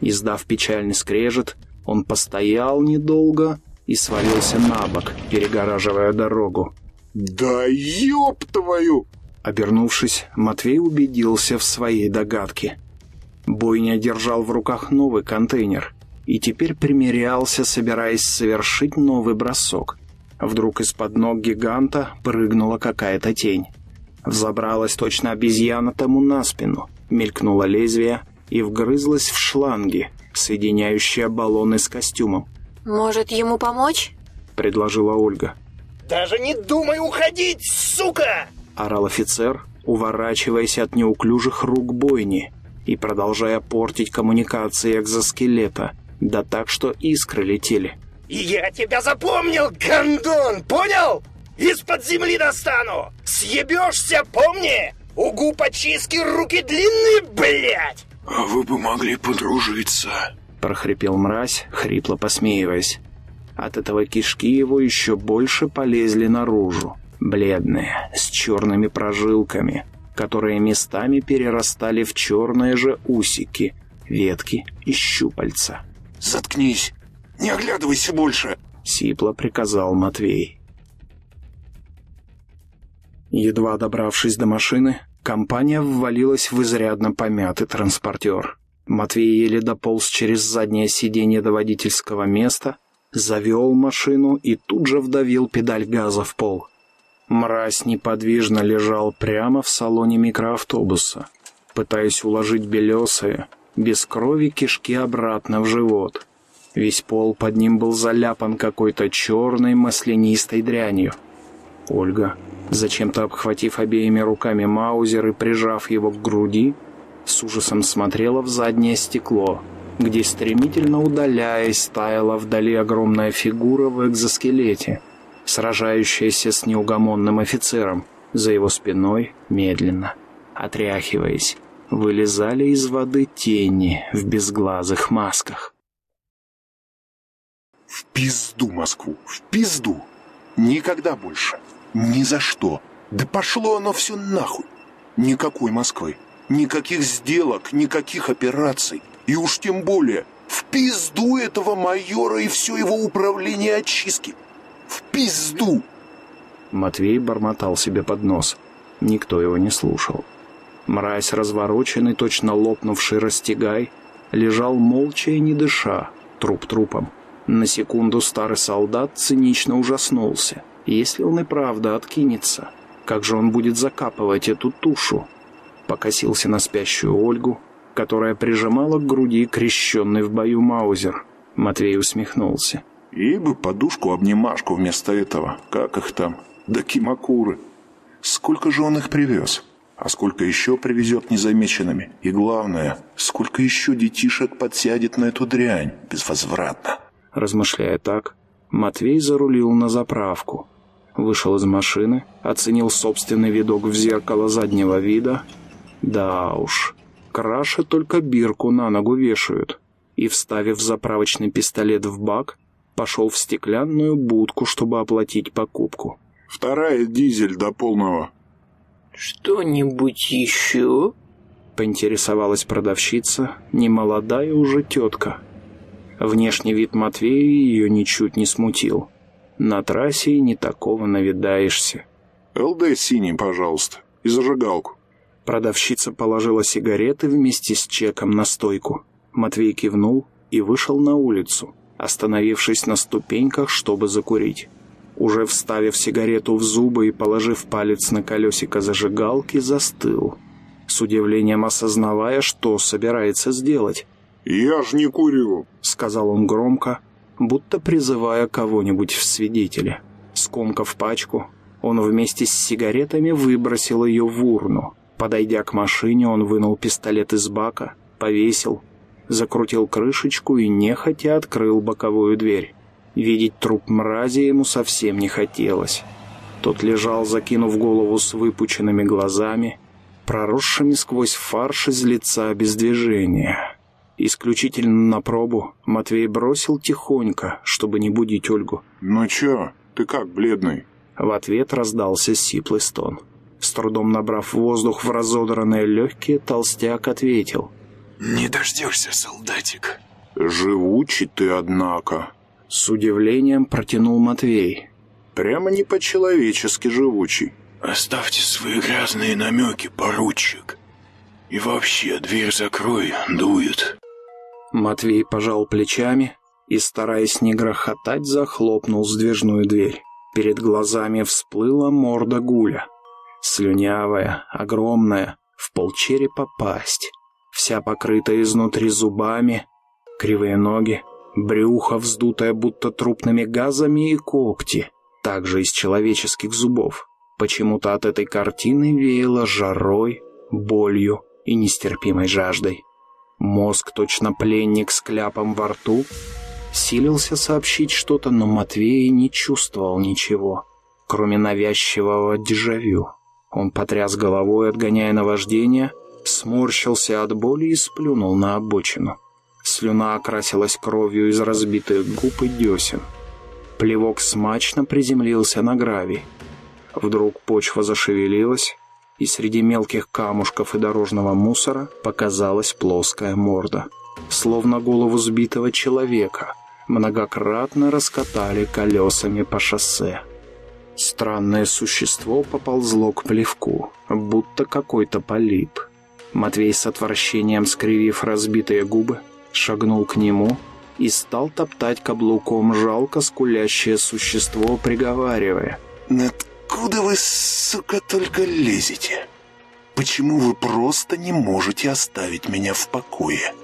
Издав печальный скрежет, он постоял недолго и свалился на бок, перегораживая дорогу. «Да ёб твою!» Обернувшись, Матвей убедился в своей догадке. Бойня держал в руках новый контейнер и теперь примерялся, собираясь совершить новый бросок. Вдруг из-под ног гиганта прыгнула какая-то тень. Взобралась точно обезьяна тому на спину, мелькнуло лезвие и вгрызлась в шланги, соединяющие баллоны с костюмом. Может, ему помочь? — предложила Ольга. «Даже не думай уходить, сука!» — орал офицер, уворачиваясь от неуклюжих рук бойни и продолжая портить коммуникации экзоскелета, да так, что искры летели. «Я тебя запомнил, гондон, понял? Из-под земли достану! Съебешься, помни! У гупочистки руки длинные, блядь!» «А вы бы могли подружиться», — прохрипел мразь, хрипло посмеиваясь. От этого кишки его еще больше полезли наружу, бледные, с черными прожилками, которые местами перерастали в черные же усики, ветки и щупальца. «Заткнись! Не оглядывайся больше!» — сипло приказал Матвей. Едва добравшись до машины, компания ввалилась в изрядно помятый транспортер. Матвей еле дополз через заднее сиденье до водительского места, завел машину и тут же вдавил педаль газа в пол. Мразь неподвижно лежал прямо в салоне микроавтобуса, пытаясь уложить белесые, без крови кишки обратно в живот. Весь пол под ним был заляпан какой-то черной маслянистой дрянью. Ольга, зачем-то обхватив обеими руками Маузер и прижав его к груди, с ужасом смотрела в заднее стекло, где стремительно удаляясь таяла вдали огромная фигура в экзоскелете, сражающаяся с неугомонным офицером. За его спиной, медленно, отряхиваясь, вылезали из воды тени в безглазых масках. «В пизду Москву! В пизду! Никогда больше! Ни за что! Да пошло оно все нахуй! Никакой Москвы! Никаких сделок, никаких операций! И уж тем более в пизду этого майора и все его управление очистки! В пизду!» Матвей бормотал себе под нос. Никто его не слушал. Мразь, развороченный, точно лопнувший растягай, лежал молча и не дыша, труп трупом. На секунду старый солдат цинично ужаснулся. Если он и правда откинется, как же он будет закапывать эту тушу? Покосился на спящую Ольгу, которая прижимала к груди крещенный в бою Маузер. Матвей усмехнулся. И бы подушку-обнимашку вместо этого. Как их там? Да кимакуры. Сколько же он их привез? А сколько еще привезет незамеченными? И главное, сколько еще детишек подсядет на эту дрянь безвозвратно? Размышляя так, Матвей зарулил на заправку. Вышел из машины, оценил собственный видок в зеркало заднего вида. Да уж, краше только бирку на ногу вешают. И, вставив заправочный пистолет в бак, пошел в стеклянную будку, чтобы оплатить покупку. Вторая дизель до полного. «Что-нибудь еще?» Поинтересовалась продавщица, немолодая уже тетка. Внешний вид Матвея ее ничуть не смутил. На трассе и не такого навидаешься. ЛД синий, пожалуйста, и зажигалку. Продавщица положила сигареты вместе с чеком на стойку. Матвей кивнул и вышел на улицу, остановившись на ступеньках, чтобы закурить. Уже вставив сигарету в зубы и положив палец на колесико зажигалки, застыл, с удивлением осознавая, что собирается сделать. «Я ж не курю», — сказал он громко, будто призывая кого-нибудь в свидетели. Скомкав пачку, он вместе с сигаретами выбросил ее в урну. Подойдя к машине, он вынул пистолет из бака, повесил, закрутил крышечку и нехотя открыл боковую дверь. Видеть труп мрази ему совсем не хотелось. Тот лежал, закинув голову с выпученными глазами, проросшими сквозь фарш из лица без движения. Исключительно на пробу Матвей бросил тихонько, чтобы не будить Ольгу. «Ну чё, ты как, бледный?» В ответ раздался сиплый стон. С трудом набрав воздух в разодранные легкие, толстяк ответил. «Не дождешься, солдатик». «Живучий ты, однако», с удивлением протянул Матвей. «Прямо не по-человечески живучий». «Оставьте свои грязные намеки, поручик. И вообще, дверь закрой, дует». Матвей пожал плечами и, стараясь не грохотать, захлопнул сдвижную дверь. Перед глазами всплыла морда гуля. Слюнявая, огромная, в полчерепа пасть. Вся покрытая изнутри зубами, кривые ноги, Брюхо, вздутое будто трупными газами, и когти, также из человеческих зубов. Почему-то от этой картины веяло жарой, болью и нестерпимой жаждой. Мозг, точно пленник с кляпом во рту, силился сообщить что-то, но Матвей не чувствовал ничего, кроме навязчивого дежавю. Он потряс головой, отгоняя наваждение, сморщился от боли и сплюнул на обочину. Слюна окрасилась кровью из разбитых губ и десен. Плевок смачно приземлился на гравий. Вдруг почва зашевелилась, и среди мелких камушков и дорожного мусора показалась плоская морда. Словно голову сбитого человека многократно раскатали колесами по шоссе. Странное существо поползло к плевку, будто какой-то полип. Матвей с отвращением скривив разбитые губы, шагнул к нему и стал топтать каблуком жалко скулящее существо, приговаривая. «Откуда вы, сука, только лезете? Почему вы просто не можете оставить меня в покое?»